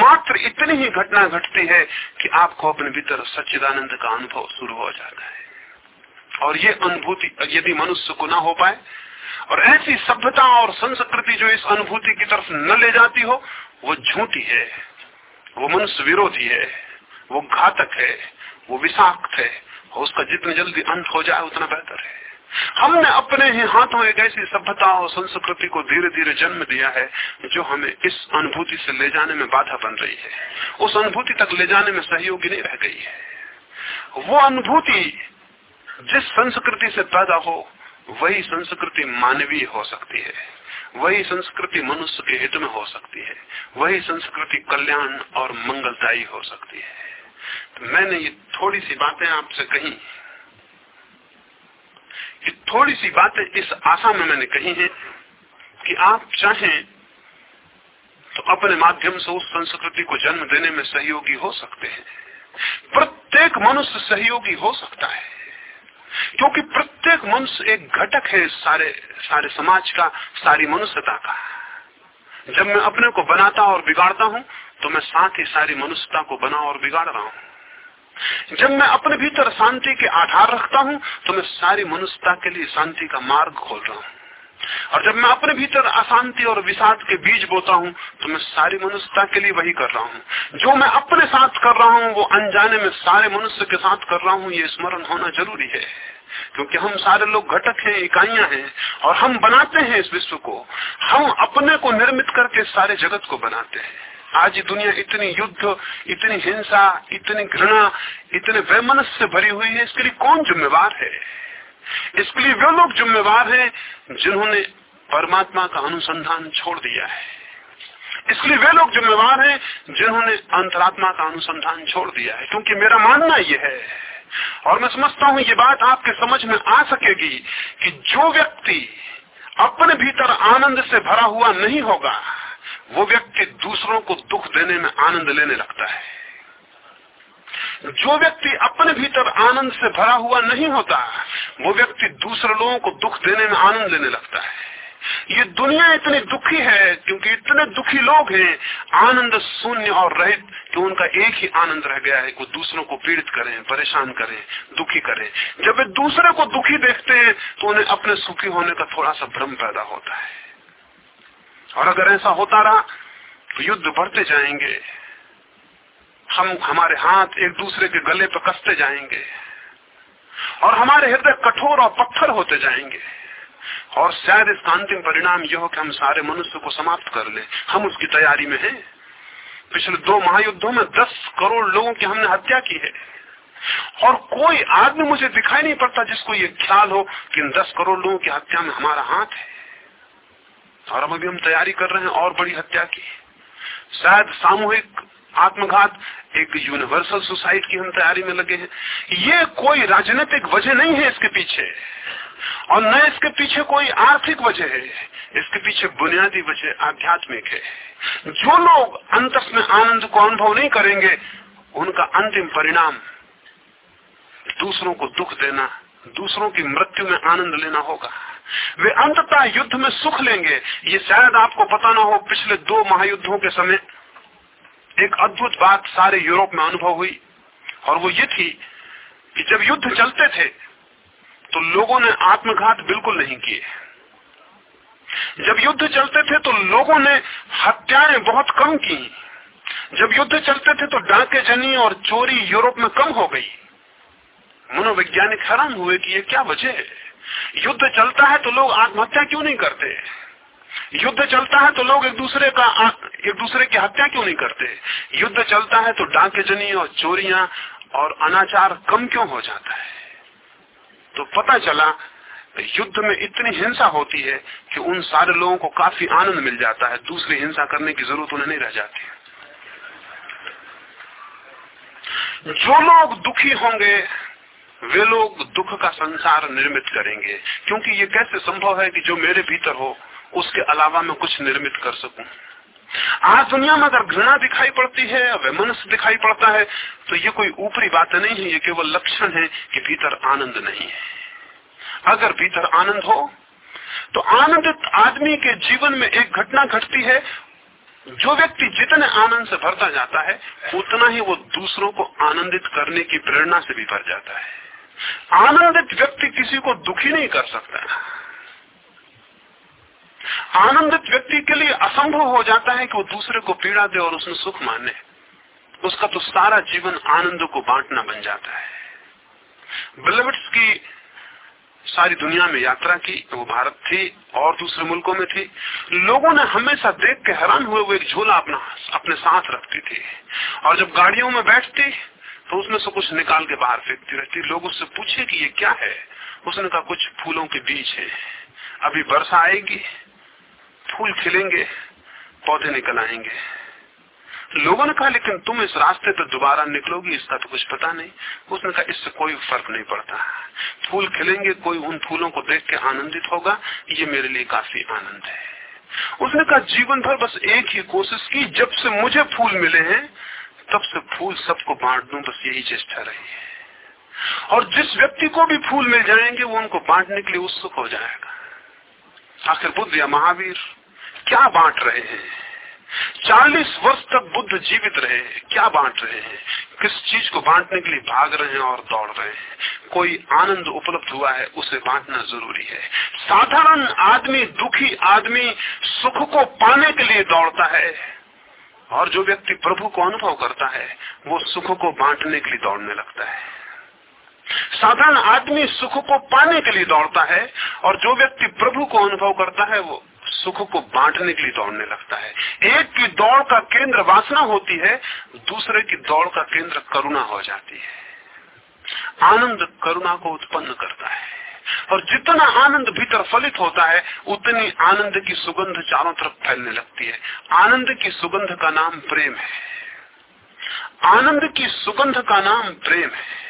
मात्र इतनी ही घटना घटती है कि आपको अपने भीतर सच्चिदानंद का अनुभव शुरू हो जाता है। और ये अनुभूति, यदि मनुष्य को ना हो पाए और ऐसी सभ्यता और संस्कृति जो इस अनुभूति की तरफ़ न ले जाती हो, वो झूठी है, वो मनुष्य विरोधी है, वो घातक है, वो विषाक्त है, और उसका जितनी जल्दी अंत हो जाए, उतना बेहतर है। हमने अपने ही हाथों एक ऐसी सभ्यता और संस्कृति को धीरे धीरे जन्म दिया है, जो हमें इस अनुभूति से ले जाने में बाधा बन रही है। उस अनुभूति तक ले जाने में सहयोगी नहीं रह गई है। वो अनुभूति जिस संस्कृति से पैदा हो वही संस्कृति मानवीय हो सकती है। वही संस्कृति मनुष्य के हित में हो सकती है। वही संस्कृति कल्याण और मंगलदायी हो सकती है। तो मैंने ये थोड़ी सी बातें आपसे कही ये थोड़ी सी बातें इस आशा में मैंने कही है कि आप चाहें तो अपने माध्यम से उस संस्कृति को जन्म देने में सहयोगी हो सकते हैं। प्रत्येक मनुष्य सहयोगी हो सकता है। क्योंकि प्रत्येक मनुष्य, एक घटक है सारे सारे समाज का, सारी मनुष्यता का। जब मैं अपने को बनाता और बिगाड़ता हूँ तो मैं साथ ही सारी मनुष्यता को बना और बिगाड़ रहा हूँ। जब मैं अपने भीतर शांति के आधार रखता हूँ तो मैं सारी मनुष्यता के लिए शांति का मार्ग खोल रहा हूँ। और जब मैं अपने भीतर अशांति और विषाद के बीज बोता हूँ तो मैं सारी मनुष्यता के लिए वही कर रहा हूँ। जो मैं अपने साथ कर रहा हूँ, वो अनजाने में सारे मनुष्य के साथ कर रहा हूँ, ये स्मरण होना ज़रूरी है। क्योंकि हम सारे लोग घटक हैं, इकाइयाँ हैं, और हम बनाते हैं इस विश्व को। हम अपने को निर्मित करके सारे जगत को बनाते हैं। आज दुनिया इतनी युद्ध, इतनी हिंसा, इतनी घृणा, इतने वैमनस्य से भरी हुई है, इसके लिए कौन जिम्मेवार है? इसके लिए वे लोग जिम्मेवार हैं जिन्होंने परमात्मा का अनुसंधान छोड़ दिया है। इसलिए वे लोग जिम्मेवार हैं जिन्होंने अंतरात्मा का अनुसंधान छोड़ दिया है। क्योंकि मेरा मानना यह है और मैं समझता हूँ ये बात आपके समझ में आ सकेगी कि जो व्यक्ति अपने भीतर आनंद से भरा हुआ नहीं होगा, वो व्यक्ति दूसरों को दुख देने में आनंद लेने लगता है। जो व्यक्ति अपने भीतर आनंद से भरा हुआ नहीं होता, वो व्यक्ति दूसरे लोगों को दुख देने में आनंद लेने लगता है। ये दुनिया इतनी दुखी है, क्योंकि इतने दुखी लोग हैं, आनंद शून्य और रहित, कि उनका एक ही आनंद रह गया है कि दूसरों को पीड़ित करें, परेशान करें, दुखी करें। जब वे दूसरे को दुखी देखते हैं तो उन्हें अपने सुखी होने का थोड़ा सा भ्रम पैदा होता है। और अगर ऐसा होता रहा तो युद्ध बढ़ते जाएँगे। हम, हमारे हाथ एक दूसरे के गले पर कसते जाएँगे। और हमारे हृदय कठोर और पत्थर होते जाएँगे। और शायद इसका अंतिम परिणाम यह हो कि हम सारे मनुष्य को समाप्त कर ले। हम उसकी तैयारी में हैं। पिछले दो महायुद्धों में दस करोड़ लोगों की हमने हत्या की है। और कोई आदमी मुझे दिखाई नहीं पड़ता जिसको ये ख्याल हो कि इन दस करोड़ लोगों की हत्या में हमारा हाथ है। और अभी हम तैयारी कर रहे हैं और बड़ी हत्या की। शायद सामूहिक आत्मघात एक यूनिवर्सल सुसाइड की हम तैयारी में लगे हैं। ये कोई राजनीतिक वजह नहीं है इसके पीछे। और न इसके पीछे कोई आर्थिक वजह है, इसके पीछे बुनियादी वजह आध्यात्मिक है। जो लोग अंतस में आनंद को अनुभव नहीं करेंगे, उनका अंतिम परिणाम दूसरों को दुख देना, दूसरों की मृत्यु में आनंद लेना होगा। वे अंततः युद्ध में सुख लेंगे, ये शायद आपको पता ना हो पिछले दो महायुद्धों के समय। एक अद्भुत बात सारे यूरोप में अनुभव हुई। और वो ये थी कि जब युद्ध चलते थे तो लोगों ने आत्मघात बिल्कुल नहीं किए। जब युद्ध चलते थे तो लोगों ने हत्याएँ बहुत कम की। जब युद्ध चलते थे तो डाके जनी और चोरी यूरोप में कम हो गई। मनोवैज्ञानिक हैरान हुए कि ये क्या वजह है? युद्ध चलता है तो लोग आत्महत्या क्यों नहीं करते? युद्ध चलता है तो लोग एक दूसरे का एक दूसरे की हत्या क्यों नहीं करते? युद्ध चलता है तो डाके जनी और चोरियाँ और अनाचार कम क्यों हो जाता है? तो पता चला, युद्ध में इतनी हिंसा होती है कि उन सारे लोगों को काफ़ी आनंद मिल जाता है। दूसरी हिंसा करने की ज़रूरत उन्हें नहीं रह जाती। जो लोग दुखी होंगे, वे लोग दुख का संसार निर्मित करेंगे। क्योंकि ये कैसे संभव है कि जो मेरे भीतर हो उसके अलावा मैं कुछ निर्मित कर सकूँ। आज दुनिया में अगर घृणा दिखाई पड़ती है वे मनुष्य दिखाई पड़ता है तो ये कोई ऊपरी बात नहीं है, ये केवल लक्षण है कि भीतर आनंद नहीं है। अगर भीतर आनंद हो तो आनंदित आदमी के जीवन में एक घटना घटती है, जो व्यक्ति जितने आनंद से भरता जाता है, उतना ही वो दूसरों को आनंदित करने की प्रेरणा से भी भर जाता है। आनंदित व्यक्ति किसी को दुखी नहीं कर सकता। आनंदित व्यक्ति के लिए असंभव हो जाता है कि वो दूसरे को पीड़ा दे और उसमें सुख माने। उसका तो सारा जीवन आनंद को बांटना बन जाता है। बिलवट्स की सारी दुनिया में यात्रा की, वो भारत थी और दूसरे मुल्कों में थी। लोगों ने हमेशा देख के हैरान हुए, वो एक झोला अपना, अपने साथ रखती थी। और जब गाड़ियों में बैठती तो उसमें से कुछ निकाल के बाहर फेंकती रहती। लोग उससे पूछे कि ये क्या है? उसने कहा, कुछ फूलों के बीज है। अभी वर्षा आएगी फूल खिलेंगे, पौधे निकल आएँगे। लोगों ने कहा, लेकिन तुम इस रास्ते पर दोबारा निकलोगी, इसका तो कुछ पता नहीं। उसने कहा, इससे कोई फ़र्क नहीं पड़ता। फूल खिलेंगे, कोई उन फूलों को देख के आनंदित होगा। ये मेरे लिए काफ़ी आनंद है। उसने कहा, जीवन भर बस एक ही कोशिश की, जब से मुझे फूल मिले हैं, तब से फूल सबको बांट दू, बस यही चेष्टा रही है। और जिस व्यक्ति को भी फूल मिल जाएँगे, वो उनको बांटने के लिए उत्सुक हो जाएगा। आखिर बुद्ध या महावीर क्या बांट रहे हैं? चालीस वर्ष तक बुद्ध जीवित रहे क्या बांट रहे हैं? किस चीज़ को बांटने के लिए भाग रहे हैं और दौड़ रहे हैं? कोई आनंद उपलब्ध हुआ है? उसे बांटना ज़रूरी है। साधारण आदमी, दुखी आदमी सुख को पाने के लिए दौड़ता है। और जो व्यक्ति प्रभु को अनुभव करता है, वो सुख को बांटने के लिए दौड़ने लगता है। साधारण आदमी सुख को पाने के लिए दौड़ता है और जो व्यक्ति प्रभु को अनुभव करता है, वो सुख को बांटने के लिए दौड़ने लगता है। एक की दौड़ का केंद्र वासना होती है, दूसरे की दौड़ का केंद्र करुणा हो जाती है। आनंद करुणा को उत्पन्न करता है। और जितना आनंद भीतर फलित होता है, उतनी आनंद की सुगंध चारों तरफ़ फैलने लगती है। आनंद की सुगंध का नाम प्रेम है। आनंद की सुगंध का नाम प्रेम है।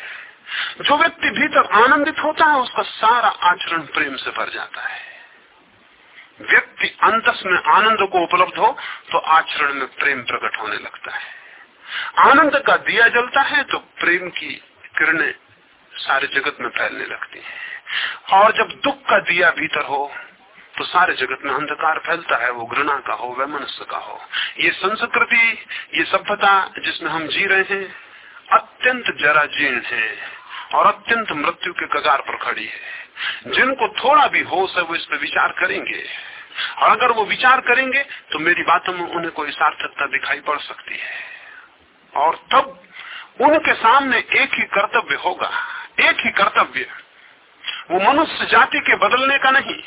जो व्यक्ति भीतर आनंदित होता है, उसका सारा आचरण प्रेम से भर जाता है। व्यक्ति अंतस में आनंद को उपलब्ध हो तो आचरण में प्रेम प्रकट होने लगता है। आनंद का दिया जलता है तो प्रेम की किरणें सारे जगत में फैलने लगती हैं। और जब दुख का दिया भीतर हो तो सारे जगत में अंधकार फैलता है, वो घृणा का हो वह मनुष्य का हो। ये संस्कृति, ये सभ्यता जिसमें हम जी रहे हैं, अत्यंत जरा जीर्ण है। और अत्यंत मृत्यु के कगार पर खड़ी है। जिनको थोड़ा भी होश है, वो इस पर विचार करेंगे। और अगर वो विचार करेंगे तो मेरी बातों में उन्हें कोई सार्थकता दिखाई पड़ सकती है। और तब उनके सामने एक ही कर्तव्य होगा। एक ही कर्तव्य। वो मनुष्य जाति के बदलने का नहीं।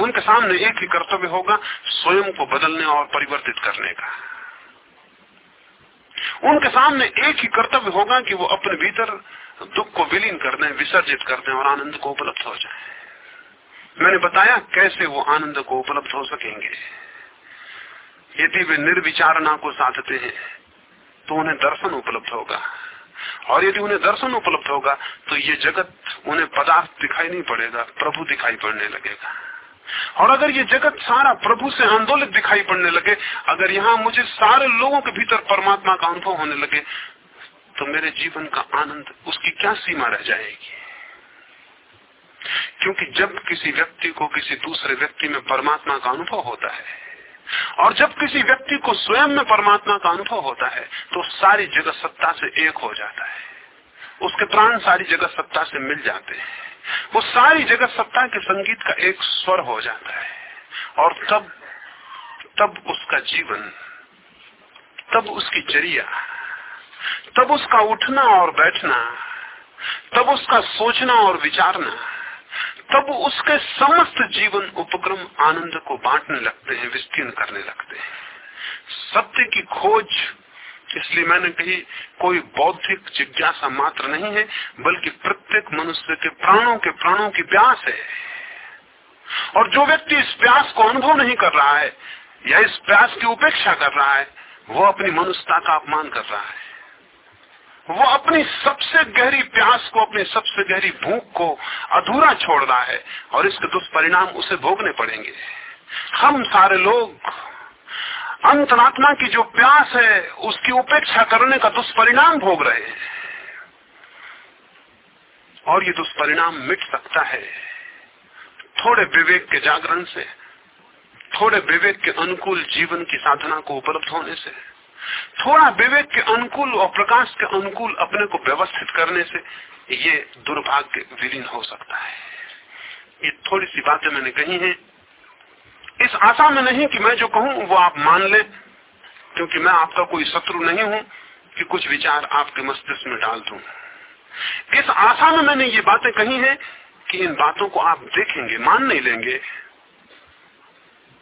उनके सामने एक ही कर्तव्य होगा, स्वयं को बदलने और परिवर्तित करने का। उनके सामने एक ही कर्तव्य होगा कि वो अपने भीतर दुख को विलीन कर दें, विसर्जित कर दें और आनंद को उपलब्ध हो जाए। मैंने बताया कैसे वो आनंद को उपलब्ध हो सकेंगे। यदि वे निर्विचारणा को साधते हैं तो उन्हें दर्शन उपलब्ध होगा। और यदि उन्हें दर्शन उपलब्ध होगा तो ये जगत उन्हें पदार्थ दिखाई नहीं पड़ेगा, प्रभु दिखाई पड़ने लगेगा। और अगर ये जगत सारा प्रभु से आंदोलित दिखाई पड़ने लगे, अगर यहाँ मुझे सारे लोगों के भीतर परमात्मा का अनुभव होने लगे तो मेरे जीवन का आनंद, उसकी क्या सीमा रह जाएगी? क्योंकि जब किसी व्यक्ति को किसी दूसरे व्यक्ति में परमात्मा का अनुभव होता है, और जब किसी व्यक्ति को स्वयं में परमात्मा का अनुभव होता है तो सारी जगत सत्ता से एक हो जाता है। उसके प्राण सारी जगत सत्ता से मिल जाते हैं। वो सारी जगत सत्ता के संगीत का एक स्वर हो जाता है। और तब तब उसका जीवन, तब उसकी चरिया तब उसका उठना और बैठना, तब उसका सोचना और विचारना, तब उसके समस्त जीवन उपक्रम आनंद को बांटने लगते हैं, विस्तीर्ण करने लगते हैं। सत्य की खोज इसलिए मैंने कही कोई बौद्धिक जिज्ञासा मात्र नहीं है, बल्कि प्रत्येक मनुष्य के प्राणों के प्राणों की प्यास है। और जो व्यक्ति इस प्यास को अनुभव नहीं कर रहा है, या इस प्यास की उपेक्षा कर रहा है वो अपनी मनुष्यता का अपमान कर रहा है। वो अपनी सबसे गहरी प्यास को, अपनी सबसे गहरी भूख को अधूरा छोड़ रहा है, और इसके दुष्परिणाम उसे भोगने पड़ेंगे। हम सारे लोग अंतरात्मा की जो प्यास है, उसकी उपेक्षा करने का दुष्परिणाम भोग रहे हैं। और ये दुष्परिणाम मिट सकता है। थोड़े विवेक के जागरण से, थोड़े विवेक के अनुकूल जीवन की साधना को उपलब्ध होने से, थोड़ा विवेक के अनुकूल और प्रकाश के अनुकूल अपने को व्यवस्थित करने से ये दुर्भाग्य विलीन हो सकता है। ये थोड़ी सी बातें मैंने कही हैं इस आशा में नहीं कि मैं जो कहूँ, वो आप मान लें, क्योंकि मैं आपका कोई शत्रु नहीं हूँ कि कुछ विचार आपके मस्तिष्क में डाल दू। इस आशा में मैंने ये बातें कही हैं कि इन बातों को आप देखेंगे, मान नहीं लेंगे।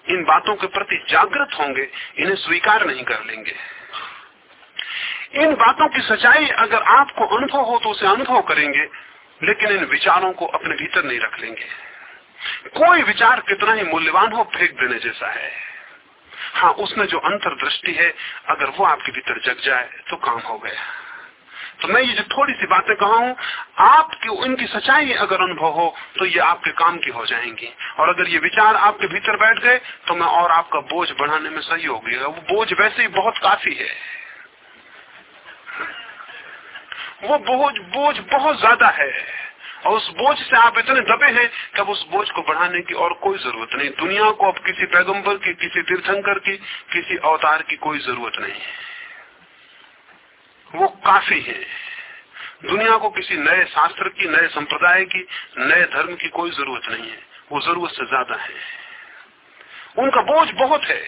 इन बातों के प्रति जागृत होंगे, इन्हें स्वीकार नहीं कर लेंगे। इन बातों की सच्चाई अगर आपको अनुभव हो तो उसे अनुभव करेंगे, लेकिन इन विचारों को अपने भीतर नहीं रख लेंगे। कोई विचार कितना ही मूल्यवान हो, फेंक देने जैसा है। हाँ उसमें जो अंतर्दृष्टि है, अगर वो आपके भीतर जग जाए तो काम हो गया। तो मैं ये जो थोड़ी सी बातें कहा हूँ, आपकी, उनकी सच्चाई अगर अनुभव हो तो ये आपके काम की हो जाएँगी। और अगर ये विचार आपके भीतर बैठ गए तो मैं और आपका बोझ बढ़ाने में सही हो। गया वो बोझ वैसे ही बहुत काफ़ी है। वो बोझ बोझ बहुत ज़्यादा है। और उस बोझ से आप इतने दबे हैं अब उस बोझ को बढ़ाने की और कोई ज़रूरत नहीं। दुनिया को अब किसी पैगंबर की, किसी तीर्थंकर की, किसी अवतार की कोई ज़रूरत नहीं वो काफ़ी है। दुनिया को किसी नए शास्त्र की, नए संप्रदाय की, नए धर्म की कोई ज़रूरत नहीं है। वो ज़रूरत से ज़्यादा है। उनका बोझ बहुत है।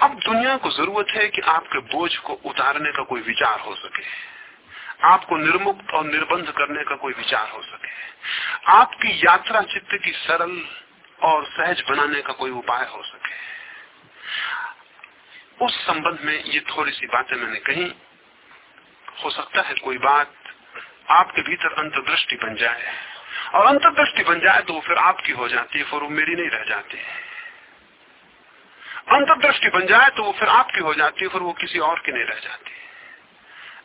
अब दुनिया को ज़रूरत है कि आपके बोझ को उतारने का कोई विचार हो सके। आपको निर्मुक्त और निर्बंध करने का कोई विचार हो सके। आपकी यात्रा चित्त की सरल और सहज बनाने का कोई उपाय हो सके। उस संबंध में ये थोड़ी सी बातें मैंने कही। हो सकता है कोई बात आपके भीतर अंतर्दृष्टि बन जाए। और अंतर्दृष्टि बन जाए तो फिर आपकी हो जाती है, फिर वो मेरी नहीं रह जाती अंतर्दृष्टि बन जाए तो वो फिर आपकी हो जाती है, फिर वो किसी और की नहीं रह जाती।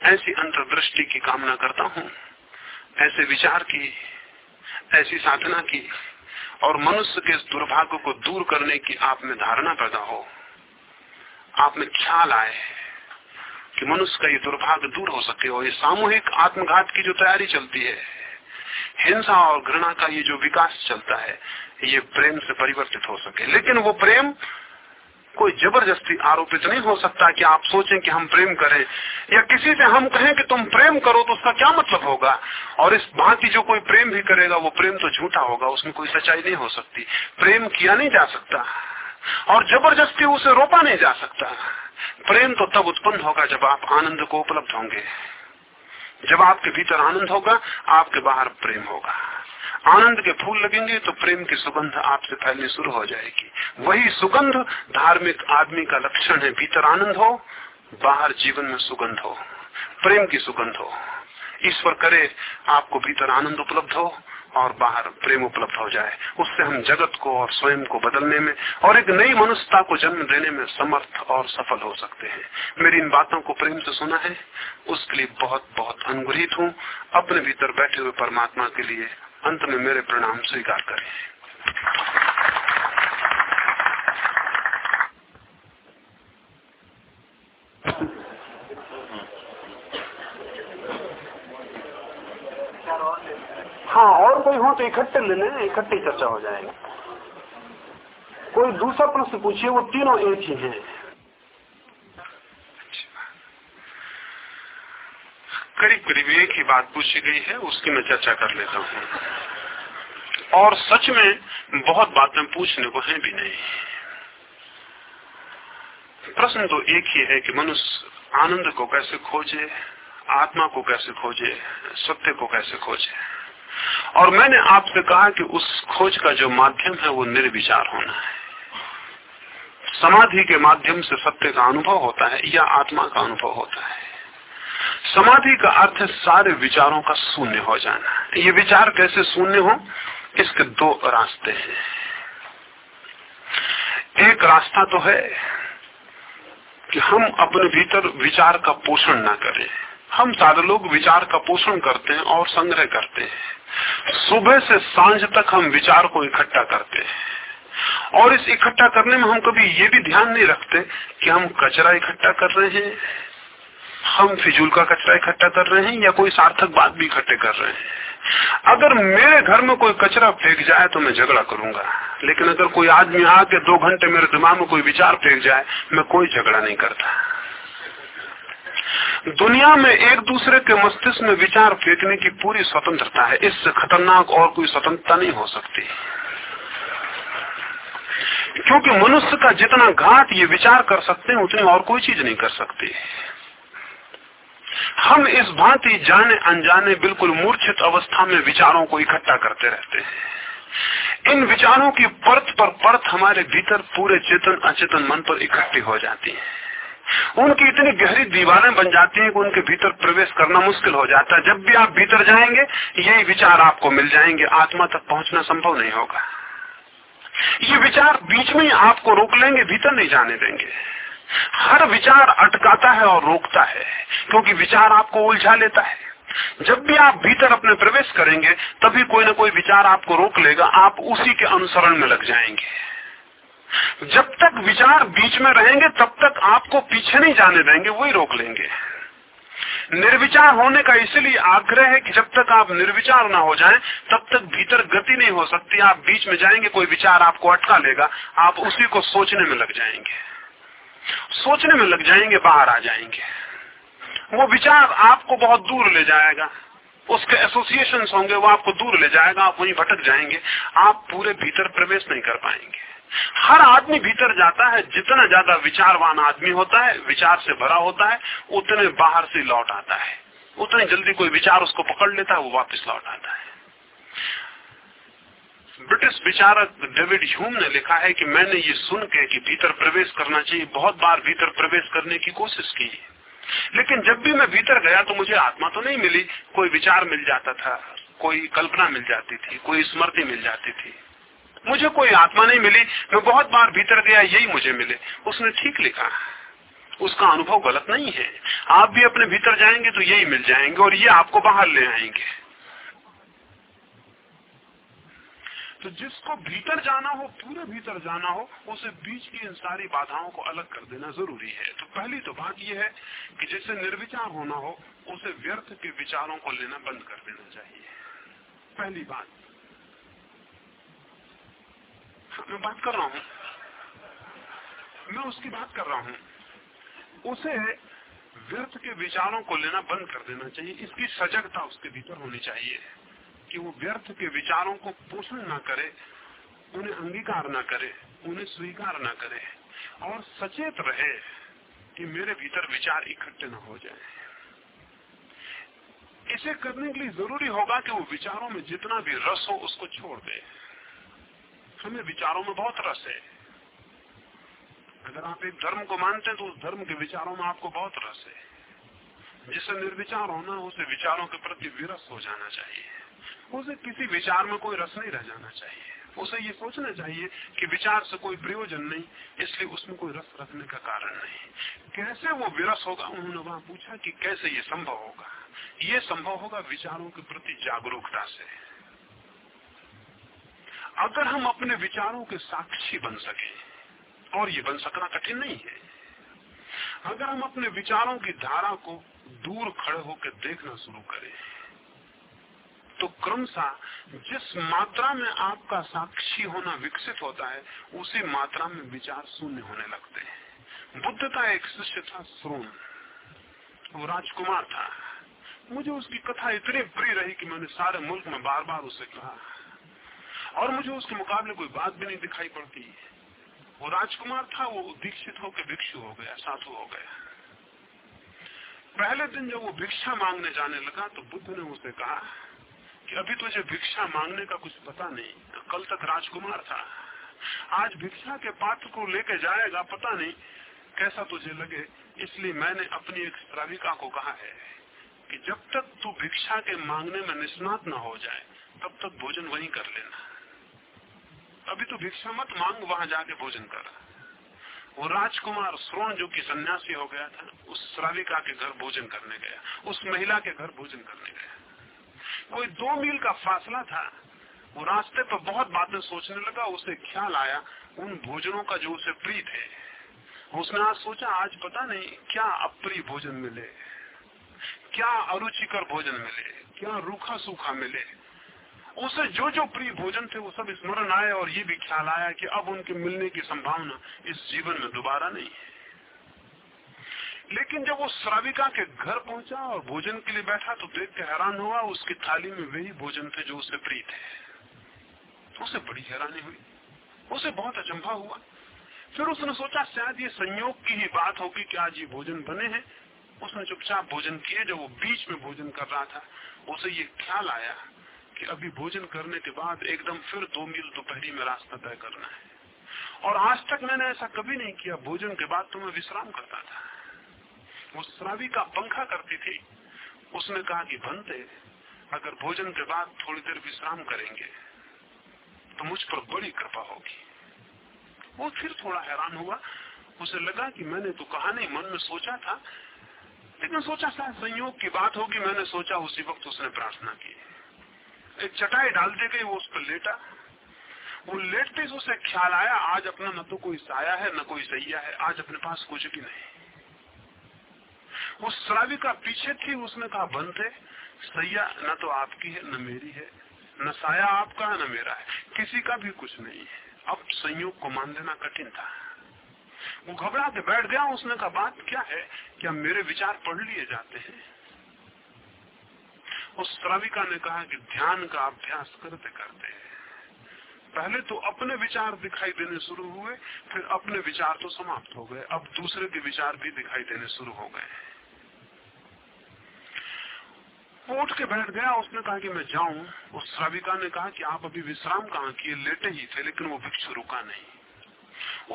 ऐसी अंतर्दृष्टि की कामना करता हूँ, ऐसे विचार की, ऐसी साधना की, और मनुष्य के इस दुर्भाग्य को दूर करने की आप में धारणा पैदा हो, आप में ख्याल आए कि मनुष्य का ये दुर्भाग्य दूर हो सके और ये सामूहिक आत्मघात की जो तैयारी चलती है, हिंसा और घृणा का ये जो विकास चलता है, ये प्रेम से परिवर्तित हो सके। लेकिन वो प्रेम कोई ज़बरदस्ती आरोपित नहीं हो सकता कि आप सोचें कि हम प्रेम करें, या किसी से हम कहें कि तुम प्रेम करो तो उसका क्या मतलब होगा? और इस भांति जो कोई प्रेम भी करेगा, वो प्रेम तो झूठा होगा, उसमें कोई सच्चाई नहीं हो सकती। प्रेम किया नहीं जा सकता, और ज़बरदस्ती उसे रोपा नहीं जा सकता। प्रेम तो तब उत्पन्न होगा जब आप आनंद को उपलब्ध होंगे। जब आपके भीतर आनंद होगा, आपके बाहर प्रेम होगा। आनंद के फूल लगेंगे तो प्रेम की सुगंध आपसे फैलनी शुरू हो जाएगी। वही सुगंध धार्मिक आदमी का लक्षण है। भीतर आनंद हो, बाहर जीवन में सुगंध हो, प्रेम की सुगंध हो। ईश्वर करे, आपको भीतर आनंद उपलब्ध हो और बाहर प्रेम उपलब्ध हो जाए। उससे हम जगत को और स्वयं को बदलने में और एक नई मनुष्यता को जन्म देने में समर्थ और सफल हो सकते हैं। मेरी इन बातों को प्रेम से सुना है। उसके लिए बहुत बहुत अनुग्रहित हूँ। अपने भीतर बैठे हुए परमात्मा के लिए अंत में मेरे प्रणाम स्वीकार करें। हाँ और कोई हो तो इकट्ठे लेने इकट्ठी चर्चा हो जाएगी। कोई दूसरा प्रश्न पूछिए, वो तीनों एक ही हैं। करीब करीब एक ही बात पूछी गई है, उसकी मैं चर्चा कर लेता हूँ। और सच में बहुत बातें पूछने को है भी नहीं। प्रश्न तो एक ही है कि मनुष्य आनंद को कैसे खोजे, आत्मा को कैसे खोजे, सत्य को कैसे खोजे। और मैंने आपसे कहा कि उस खोज का जो माध्यम है, वो निर्विचार होना है। समाधि के माध्यम से सत्य का अनुभव होता है या आत्मा का अनुभव होता है। समाधि का अर्थ है सारे विचारों का शून्य हो जाना। ये विचार कैसे शून्य हो? इसके दो रास्ते हैं। एक रास्ता तो है कि हम अपने भीतर विचार का पोषण ना करें। हम सारे लोग विचार का पोषण करते हैं और संग्रह करते हैं। सुबह से साँझ तक हम विचार को इकट्ठा करते हैं। और इस इकट्ठा करने में हम कभी ये भी ध्यान नहीं रखते कि हम कचरा इकट्ठा कर रहे हैं। हम फिजूल का कचरा इकट्ठा कर रहे हैं या कोई सार्थक बात भी इकट्ठे कर रहे हैं? अगर मेरे घर में कोई कचरा फेंक जाए तो मैं झगड़ा करूँगा। लेकिन अगर कोई आदमी आके दो घंटे मेरे दिमाग में कोई विचार फेंक जाए, मैं कोई झगड़ा नहीं करता। दुनिया में एक दूसरे के मस्तिष्क में विचार फेंकने की पूरी स्वतंत्रता है। इससे खतरनाक और कोई स्वतंत्रता नहीं हो सकती। क्योंकि मनुष्य का जितना घाट ये विचार कर सकते हैं, उतनी और कोई चीज़ नहीं कर सकती। हम इस भांति जाने अनजाने बिल्कुल मूर्छित अवस्था में विचारों को इकट्ठा करते रहते हैं। इन विचारों की परत पर परत हमारे भीतर पूरे चेतन, अचेतन मन पर इकट्ठी हो जाती है। उनकी इतनी गहरी दीवारें बन जाती हैं कि उनके भीतर प्रवेश करना मुश्किल हो जाता है। जब भी आप भीतर जाएँगे, यही विचार आपको मिल जाएँगे। आत्मा तक पहुँचना संभव नहीं होगा। ये विचार बीच में आपको रोक लेंगे, भीतर नहीं जाने देंगे। हर विचार अटकाता है और रोकता है, क्योंकि विचार आपको उलझा लेता है। जब भी आप भीतर अपने प्रवेश करेंगे, तभी कोई ना कोई विचार आपको रोक लेगा, आप उसी के अनुसरण में लग जाएँगे। जब तक विचार बीच में रहेंगे, तब तक आपको पीछे नहीं जाने देंगे, वही रोक लेंगे। निर्विचार होने का इसलिए आग्रह है कि जब तक आप निर्विचार ना हो जाएँ, तब तक भीतर गति नहीं हो सकती, आप बीच में जाएँगे, कोई विचार आपको अटका लेगा, आप उसी को सोचने में लग जाएँगे। सोचने में लग जाएँगे, बाहर आ जाएँगे। वो विचार आपको बहुत दूर ले जाएगा। उसके एसोसिएशन होंगे, वो आपको दूर ले जाएगा, आप वहीं भटक जाएँगे। आप पूरे भीतर प्रवेश नहीं कर पाएँगे। हर आदमी भीतर जाता है, जितना ज़्यादा विचारवान आदमी होता है, विचार से भरा होता है, उतने बाहर से लौट आता है। उतनी जल्दी कोई विचार उसको पकड़ लेता है, वो वापस लौट आता है। ब्रिटिश विचारक डेविड ह्यूम ने लिखा है कि मैंने ये सुन के कि भीतर प्रवेश करना चाहिए। बहुत बार भीतर प्रवेश करने की कोशिश की। लेकिन जब भी मैं भीतर गया तो मुझे आत्मा तो नहीं मिली। कोई विचार मिल जाता था, कोई कल्पना मिल जाती थी, कोई स्मृति मिल जाती थी। मुझे कोई आत्मा नहीं मिली। मैं बहुत बार भीतर गया, यही मुझे मिले। उसने ठीक लिखा। उसका अनुभव गलत नहीं है। आप भी अपने भीतर जाएँगे तो यही मिल जाएँगे और ये आपको बाहर ले आएँगे। तो जिसको भीतर जाना हो, पूरे भीतर जाना हो, उसे बीच की इन सारी बाधाओं को अलग कर देना ज़रूरी है। तो पहली तो बात यह है कि जिसे निर्विचार होना हो, उसे व्यर्थ के विचारों को लेना बंद कर देना चाहिए। पहली बात। मैं बात कर रहा हूँ। मैं उसकी बात कर रहा हूँ। उसे व्यर्थ के विचारों को लेना बंद कर देना चाहिए। इसकी सजगता उसके भीतर होनी चाहिए। कि वो व्यर्थ के विचारों को पोषण ना करे, उन्हें अंगीकार ना करे, उन्हें स्वीकार ना करे और सचेत रहे कि मेरे भीतर विचार इकट्ठे न हो जाए। इसे करने के लिए ज़रूरी होगा कि वो विचारों में जितना भी रस हो उसको छोड़ दे। हमें विचारों में बहुत रस है। अगर आप एक धर्म को मानते हैं तो उस धर्म के विचारों में आपको बहुत रस है। जिसे निर्विचार होना उसे विचारों के प्रति विरस हो जाना चाहिए। उसे किसी विचार में कोई रस नहीं रह जाना चाहिए। उसे ये सोचना चाहिए कि विचार से कोई प्रयोजन नहीं, इसलिए उसमें कोई रस रखने का कारण नहीं। कैसे वो विरस होगा? उन्होंने वहाँ पूछा कि कैसे ये संभव होगा? ये संभव होगा विचारों के प्रति जागरूकता से। अगर हम अपने विचारों के साक्षी बन सके, और ये बन सकना कठिन नहीं है। अगर हम अपने विचारों की धारा को दूर खड़े होकर देखना शुरू करें तो क्रमशः जिस मात्रा में आपका साक्षी होना विकसित होता है, उसी मात्रा में विचार शून्य होने लगते हैं। बुद्ध का एक शिष्य था, श्रोण। वो राजकुमार था। मुझे उसकी कथा इतनी प्रिय रही कि मैंने सारे मुल्क में बार बार उसे कहा। और मुझे उसके मुकाबले कोई बात भी नहीं दिखाई पड़ती। वो राजकुमार था, वो दीक्षित होकर भिक्षु हो गया, साधु हो गया। पहले दिन जब वो भिक्षा मांगने जाने लगा तो बुद्ध ने उसे कहा कि अभी तुझे भिक्षा मांगने का कुछ पता नहीं। कल तक राजकुमार था। आज भिक्षा के पात्र को लेके जाएगा, पता नहीं कैसा तुझे लगे। इसलिए मैंने अपनी एक श्राविका को कहा है कि जब तक तू भिक्षा के मांगने में निष्णात न हो जाए, तब तक भोजन वहीं कर लेना। अभी तो भिक्षा मत मांग, वहाँ जाके भोजन कर। वो राजकुमार श्रोण जो कि सन्यासी हो गया था, उस श्राविका के घर भोजन करने गया। उस महिला के घर भोजन करने गया। कोई दो मील का फासला था। वो रास्ते पर बहुत बातें सोचने लगा, उसे ख्याल आया, उन भोजनों का जो उसे प्रिय थे उसने आज सोचा, आज पता नहीं क्या अप्रिय भोजन मिले, क्या अरुचिकर भोजन मिले, क्या रूखा सूखा मिले। उसे जो जो प्रिय भोजन थे, वो सब स्मरण आए और ये भी ख्याल आया कि अब उनके मिलने की संभावना इस जीवन में दोबारा नहीं है। लेकिन जब वो श्राविका के घर पहुँचा और भोजन के लिए बैठा तो देख के हैरान हुआ, उसकी थाली में वही भोजन थे जो उसे प्रिय थे। तो उसे बड़ी हैरानी हुई। उसे बहुत अचंभा हुआ। फिर उसने सोचा, शायद ये संयोग की ही बात होगी कि आज ये भोजन बने हैं। उसने चुपचाप भोजन किए, जब वो बीच में भोजन कर रहा था, उसे ये ख्याल आया कि अभी भोजन करने के बाद एकदम फिर दो मील दोपहरी में रास्ता तय करना है। और आज तक मैंने ऐसा कभी नहीं किया। भोजन के बाद तो मैं विश्राम करता था। वो श्रावी का पंखा करती थी। उसने कहा कि बनते अगर भोजन के बाद थोड़ी देर विश्राम करेंगे तो मुझ पर बड़ी कृपा होगी। वो फिर थोड़ा हैरान हुआ। उसे लगा कि मैंने तो कहा नहीं, मन में सोचा था। लेकिन सोचा शायद संयोग की बात होगी, मैंने सोचा, उसी वक्त उसने प्रार्थना की। एक चटाई डाल दी गई वो उस पर लेटा। वो लेटते उसे ख्याल आया, आज अपना न तो कोई साया है, न कोई सैया है, आज अपने पास कुछ भी नहीं। वो श्राविका पीछे थी, उसने कहा बनते सैया न तो आपकी है, न मेरी है, न साया आपका है, न मेरा है, किसी का भी कुछ नहीं है। अब संयोग को मान देना कठिन था। वो घबरा के बैठ गया, उसने कहा, बात क्या है? क्या मेरे विचार पढ़ लिए जाते हैं? उस श्राविका ने कहा कि ध्यान का अभ्यास करते करते। पहले तो अपने विचार दिखाई देने शुरू हुए, फिर अपने विचार तो समाप्त हो गए, अब दूसरे के विचार भी दिखाई देने शुरू हो गए। उठ के बैठ गया, उसने कहा कि मैं जाऊँ। उस श्राविका ने कहा कि आप अभी विश्राम कहा किए? लेटे ही थे, लेकिन वो भिक्षु रुका नहीं।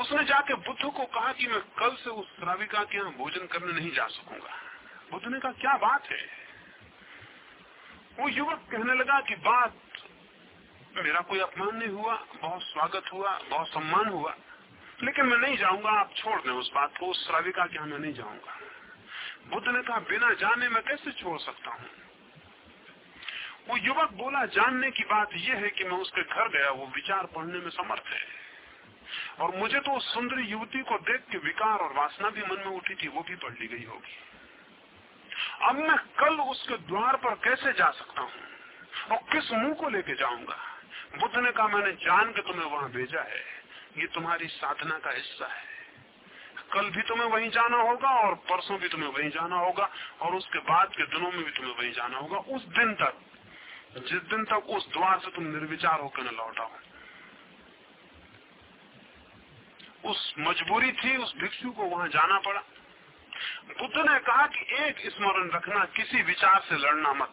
उसने जाके बुद्ध को कहा कि मैं कल से उस श्राविका के यहाँ भोजन करने नहीं जा सकूँगा। बुद्ध ने कहा, क्या बात है? वो युवक कहने लगा कि बात, मेरा कोई अपमान नहीं हुआ, बहुत स्वागत हुआ, बहुत सम्मान हुआ। लेकिन मैं नहीं जाऊँगा, आप छोड़ दें उस बात को, उस श्राविका के यहाँ मैं नहीं जाऊँगा। बुद्ध ने कहा, बिना जाने मैं कैसे छोड़ सकता हूँ? वो युवक बोला, जानने की बात यह है कि मैं उसके घर गया, वो विचार पढ़ने में समर्थ है। और मुझे तो सुंदरी युवती को देख के विकार और वासना भी मन में उठी थी, वो भी पढ़ ली गई होगी। अब मैं कल उसके द्वार पर कैसे जा सकता हूँ? और किस मुँह को लेके जाऊँगा? बुद्ध ने कहा, मैंने जान के तुम्हें वहाँ भेजा है। ये तुम्हारी साधना का हिस्सा है। कल भी तुम्हें वहीं जाना होगा और परसों भी तुम्हें वहीं जाना होगा और उसके बाद के दिनों में भी तुम्हें वहीं जाना होगा। उस दिन तक जिस दिन तक उस द्वार से तुम निर्विचार होकर न लौटाओ उस मजबूरी थी, उस भिक्षु को वहाँ जाना पड़ा। बुद्ध ने कहा कि एक स्मरण रखना, किसी विचार से लड़ना मत।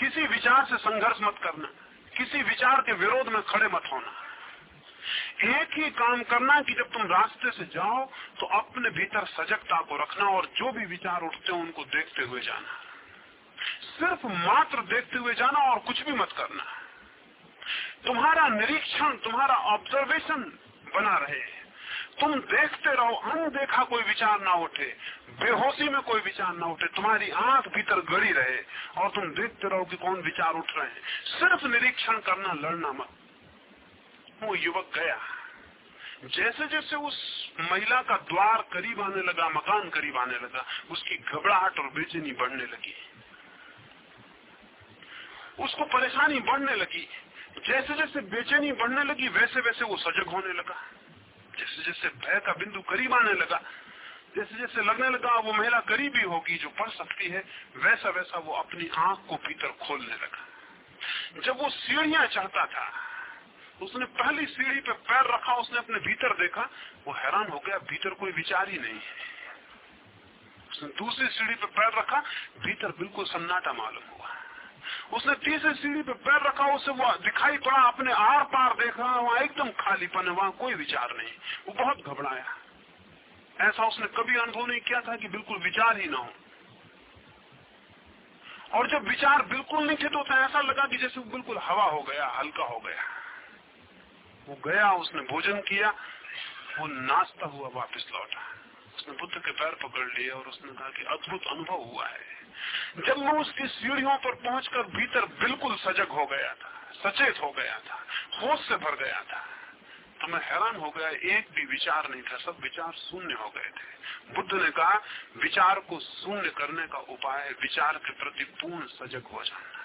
किसी विचार से संघर्ष मत करना, किसी विचार के विरोध में खड़े मत होना। एक ही काम करना कि जब तुम रास्ते से जाओ तो अपने भीतर सजगता को रखना और जो भी विचार उठते हो, उनको देखते हुए जाना। सिर्फ़ मात्र देखते हुए जाना और कुछ भी मत करना। तुम्हारा निरीक्षण, तुम्हारा ऑब्जर्वेशन बना रहे तुम देखते रहो, अनदेखा कोई विचार ना उठे, बेहोशी में कोई विचार ना उठे, तुम्हारी आँख भीतर गड़ी रहे और तुम देखते रहो कि कौन विचार उठ रहे हैं। सिर्फ़ निरीक्षण करना, लड़ना मत। वो युवक गया। जैसे जैसे उस महिला का द्वार करीब आने लगा, मकान करीब आने लगा, उसकी घबराहट और बेचैनी बढ़ने लगी। उसको परेशानी बढ़ने लगी। जैसे जैसे बेचैनी बढ़ने लगी, वैसे वैसे वो सजग होने लगा। जैसे जैसे भय का बिंदु करीब आने लगा, जैसे जैसे लगने लगा, वो महिला करीब ही होगी जो पढ़ सकती है, वैसा वैसा वो अपनी आँख को भीतर खोलने लगा। जब वो सीढ़ियाँ चाहता था, उसने पहली सीढ़ी पे पैर रखा, उसने अपने भीतर देखा, वो हैरान हो गया, भीतर कोई विचार ही नहीं है। उसने दूसरी सीढ़ी पे पैर रखा, भीतर बिल्कुल सन्नाटा मालूम हुआ उसने तीसरी सीढ़ी पे पैर रखा उसे वो दिखाई पड़ा, अपने आर पार देखा वहाँ एकदम खालीपन है, वहाँ कोई विचार नहीं। वो बहुत घबराया। ऐसा उसने कभी अनुभव नहीं किया था कि बिल्कुल विचार ही ना हो। और जब विचार बिल्कुल नहीं थे तो ऐसा लगा कि जैसे बिल्कुल हवा हो गया, हल्का हो गया। वो गया, उसने भोजन किया, वो नाचता हुआ, वापस लौटा। उसने बुद्ध के पैर पकड़ लिए और उसने कहा कि अद्भुत अनुभव हुआ है। जब मैं उसकी सीढ़ियों पर पहुंचकर भीतर बिल्कुल सजग हो गया था, सचेत हो गया था, होश से भर गया था तो मैं हैरान हो गया, एक भी विचार नहीं था, सब विचार शून्य हो गए थे। बुद्ध ने कहा, विचार को शून्य करने का उपाय विचार के प्रति पूर्ण सजग हो जाना।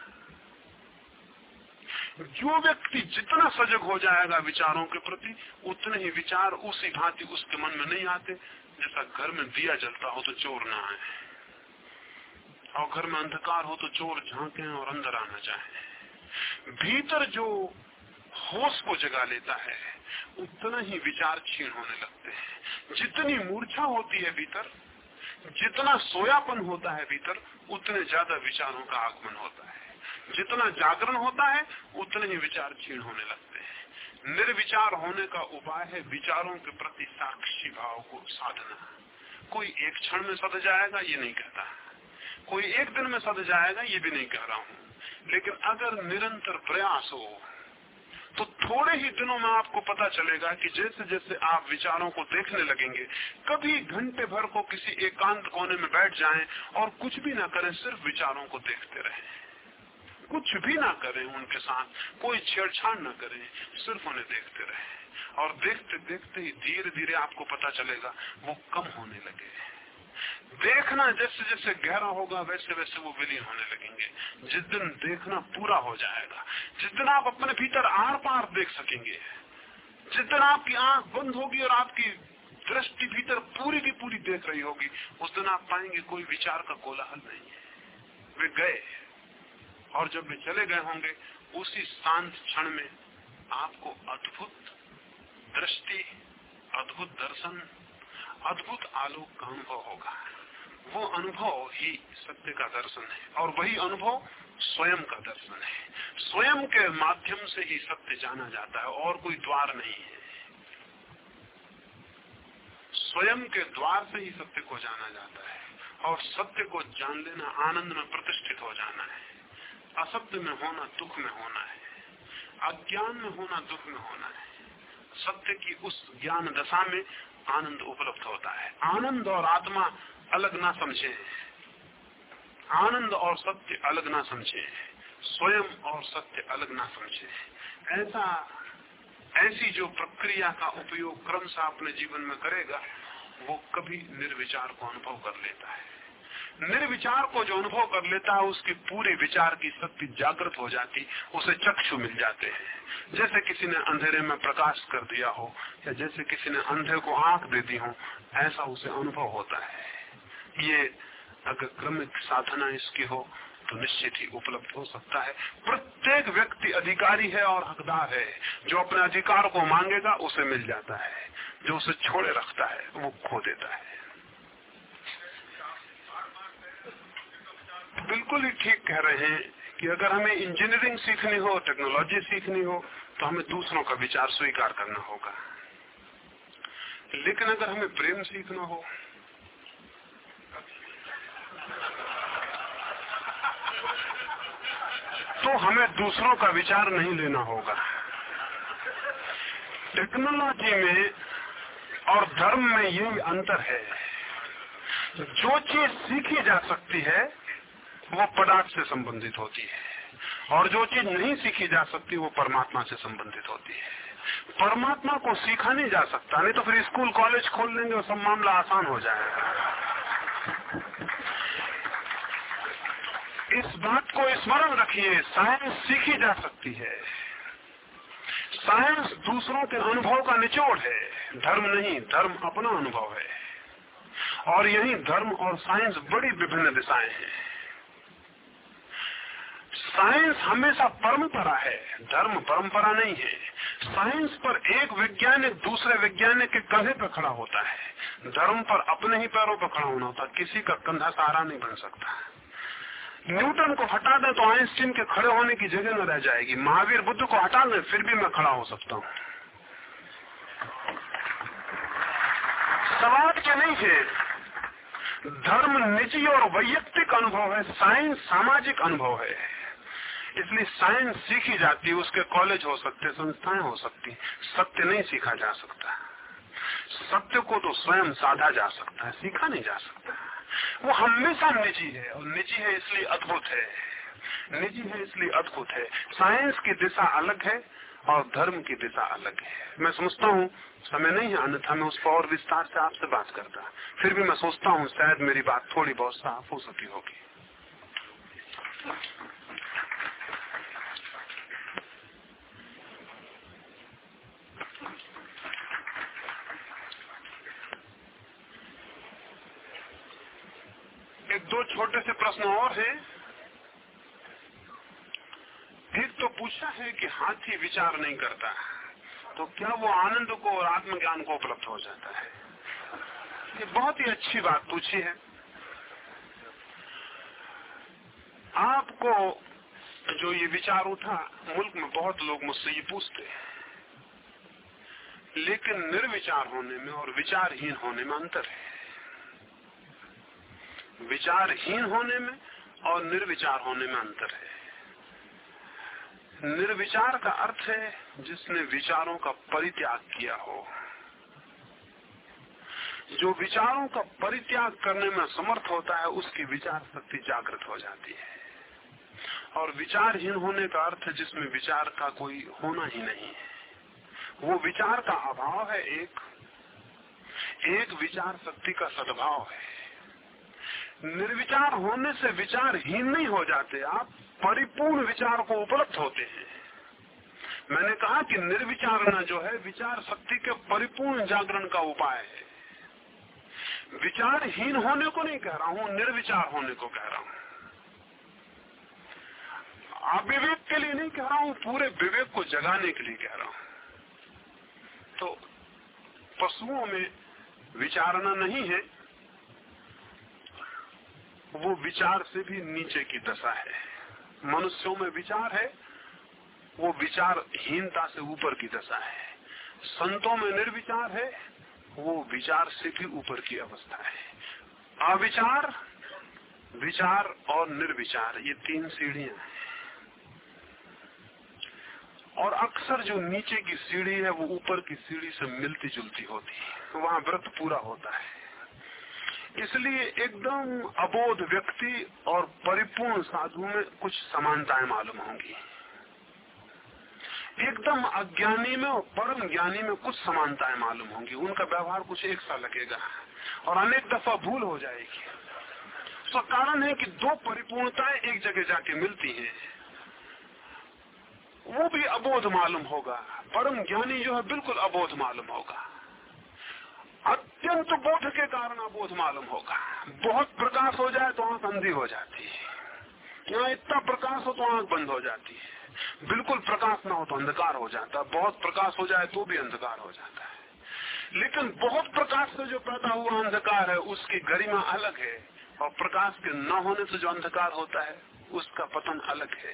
जो व्यक्ति जितना सजग हो जाएगा विचारों के प्रति, उतने ही विचार उसी भांति उसके मन में नहीं आते जैसा घर में दिया जलता हो तो चोर ना आए। और घर में अंधकार हो तो चोर झांके और अंदर आना चाहे। भीतर जो होश को जगा लेता है, उतना ही विचार क्षीण होने लगते हैं। जितनी मूर्छा होती है भीतर, जितना सोयापन होता है भीतर, उतने ज़्यादा विचारों का आगमन होता है। जितना जागरण होता है, उतने ही विचार क्षीण होने लगते हैं। निर्विचार होने का उपाय है, विचारों के प्रति साक्षी भाव को साधना। कोई एक क्षण में सद जाएगा, ये नहीं कहता। कोई एक दिन में सद जाएगा, ये भी नहीं कह रहा हूँ। लेकिन अगर निरंतर प्रयास हो तो थोड़े ही दिनों में आपको पता चलेगा कि जैसे जैसे आप विचारों को देखने लगेंगे, कभी घंटे भर को किसी एकांत कोने में बैठ जाएँ और कुछ भी ना करें, सिर्फ़ विचारों को देखते रहें। कुछ भी ना करें उनके साथ, कोई छेड़छाड़ ना करें, सिर्फ़ उन्हें देखते रहे। और देखते देखते ही धीरे धीरे आपको पता चलेगा, वो कम होने लगे। देखना जैसे जैसे गहरा होगा, वैसे वैसे वो विलीन होने लगेंगे। जिस दिन देखना पूरा हो जाएगा, जिस दिन आप अपने भीतर आर पार देख सकेंगे, जिस दिन आपकी आँख बंद होगी और आपकी दृष्टि भीतर पूरी की पूरी देख रही होगी, उस दिन आप पाएँगे कोई विचार का कोलाहल नहीं है। वे गए। और जब वे चले गए होंगे, उसी शांत क्षण में आपको अद्भुत दृष्टि, अद्भुत दर्शन, अद्भुत आलोक का अनुभव होगा। वो अनुभव ही सत्य का दर्शन है और वही अनुभव स्वयं का दर्शन है। स्वयं के माध्यम से ही सत्य जाना जाता है और कोई द्वार नहीं है। स्वयं के द्वार से ही सत्य को जाना जाता है और सत्य को जान लेना आनंद में प्रतिष्ठित हो जाना है। असत्य में होना दुख में होना है, अज्ञान में होना दुख में होना है। सत्य की उस ज्ञान दशा में आनंद उपलब्ध होता है। आनंद और आत्मा अलग ना समझे। आनंद और सत्य अलग ना समझे। स्वयं और सत्य अलग ना समझे। ऐसा, ऐसी जो प्रक्रिया का उपयोग क्रमशः अपने जीवन में करेगा, वो कभी निर्विचार को अनुभव कर लेता है। निर्विचार को जो अनुभव कर लेता है, उसकी पूरे विचार की शक्ति जागृत हो जाती, उसे चक्षु मिल जाते हैं। जैसे किसी ने अंधेरे में प्रकाश कर दिया हो, या जैसे किसी ने अंधे को आँख दे दी हो, ऐसा उसे अनुभव होता है। ये अगर क्रमिक साधना इसकी हो तो निश्चित ही उपलब्ध हो सकता है। प्रत्येक व्यक्ति अधिकारी है और हकदार है। जो अपने अधिकार को मांगेगा, उसे मिल जाता है। जो उसे छोड़े रखता है, वो खो देता है। बिल्कुल ही ठीक कह रहे हैं कि अगर हमें इंजीनियरिंग सीखनी हो टेक्नोलॉजी सीखनी हो तो हमें दूसरों का विचार स्वीकार करना होगा। लेकिन अगर हमें प्रेम सीखना हो तो हमें दूसरों का विचार नहीं लेना होगा। टेक्नोलॉजी में और धर्म में यही अंतर है। जो चीज़ सीखी जा सकती है वो पदार्थ से संबंधित होती है। और जो चीज़ नहीं सीखी जा सकती, वो परमात्मा से संबंधित होती है। परमात्मा को सीखा नहीं जा सकता, नहीं तो फिर स्कूल, कॉलेज खोल लेंगे और सब मामला आसान हो जाएगा। इस बात को स्मरण रखिए, साइंस सीखी जा सकती है। साइंस दूसरों के अनुभव का निचोड़ है। धर्म नहीं, धर्म अपना अनुभव है। और यही धर्म और साइंस बड़ी विभिन्न दिशाएँ हैं। साइंस हमेशा परंपरा है, धर्म परंपरा नहीं है। साइंस पर एक वैज्ञानिक दूसरे वैज्ञानिक के कंधे पर खड़ा होता है। धर्म पर अपने ही पैरों पर खड़ा होना होता किसी का कंधा सहारा नहीं बन सकता। न्यूटन को हटा दे तो आइंस्टीन के खड़े होने की जगह न रह जाएगी। महावीर बुद्ध को हटा दे फिर भी मैं खड़ा हो सकता हूँ। सवाल क्या नहीं है। धर्म निजी और वैयक्तिक अनुभव है, साइंस सामाजिक अनुभव है। इसलिए साइंस सीखी जाती है, उसके कॉलेज हो सकते संस्थाएँ हो सकती सत्य नहीं सीखा जा सकता। सत्य को तो स्वयं साधा जा सकता है, सीखा नहीं जा सकता। वो हमेशा निजी है, और निजी है इसलिए अद्भुत है। निजी है इसलिए अद्भुत है। साइंस की दिशा अलग है, और धर्म की दिशा अलग है। मैं समझता हूँ, समय नहीं है, अन्यथा मैं उस पर और विस्तार से आपसे बात करता। फिर भी मैं सोचता हूँ, शायद मेरी बात थोड़ी बहुत साफ़ हो सकी होगी एक दो छोटे से प्रश्न और है। एक तो पूछा है कि हाथी विचार नहीं करता तो क्या वो आनंद को और आत्मज्ञान को उपलब्ध हो जाता है? ये बहुत ही अच्छी बात पूछी है। आपको जो ये विचार उठा, मुल्क में बहुत लोग मुझसे ये पूछते हैं। लेकिन निर्विचार होने में और विचारहीन होने में अंतर है। विचारहीन होने में और निर्विचार होने में अंतर है। निर्विचार का अर्थ है जिसने विचारों का परित्याग किया हो। जो विचारों का परित्याग करने में समर्थ होता है, उसकी विचार शक्ति जागृत हो जाती है। और विचारहीन होने का अर्थ जिसमें विचार का कोई होना ही नहीं है। वो विचार का अभाव है, एक। एक विचार शक्ति का सद्भाव है। निर्विचार होने से विचारहीन नहीं हो जाते। आप परिपूर्ण विचार को उपलब्ध होते हैं। मैंने कहा कि निर्विचारना जो है, विचार शक्ति के परिपूर्ण जागरण का उपाय है। विचारहीन होने को नहीं कह रहा हूँ, निर्विचार होने को कह रहा हूँ। अविवेक के लिए नहीं कह रहा हूँ, पूरे विवेक को जगाने के लिए कह रहा हूँ। तो पशुओं में विचारना नहीं है वो विचार से भी नीचे की दशा है। मनुष्यों में विचार है, वो विचारहीनता से ऊपर की दशा है। संतों में निर्विचार है, वो विचार से भी ऊपर की अवस्था है। अविचार, विचार और निर्विचार, ये तीन सीढ़ियाँ हैं। और अक्सर जो नीचे की सीढ़ी है, वो ऊपर की सीढ़ी से मिलती जुलती होती है। वहाँ व्रत पूरा होता है। इसलिए एकदम अबोध व्यक्ति और परिपूर्ण साधु में कुछ समानताएँ मालूम होंगी। एकदम अज्ञानी में और परम ज्ञानी में कुछ समानताएँ मालूम होंगी। उनका व्यवहार कुछ एक सा लगेगा और अनेक दफ़ा भूल हो जाएगी। तो कारण है कि दो परिपूर्णताएँ एक जगह जाके मिलती हैं। वो भी अबोध मालूम होगा। परम ज्ञानी जो है बिल्कुल अबोध मालूम होगा। अत्यंत बोध के कारण अबोध मालूम होगा। बहुत प्रकाश हो जाए तो आँख अंधी हो जाती है। यहाँ इतना प्रकाश हो तो आँख बंद हो जाती है। बिल्कुल प्रकाश ना हो तो अंधकार हो जाता है। बहुत प्रकाश हो जाए तो भी अंधकार हो जाता है। लेकिन बहुत प्रकाश से जो पैदा हुआ अंधकार है, उसकी गरिमा अलग है और प्रकाश के न होने से जो अंधकार होता है, उसका पतन अलग है।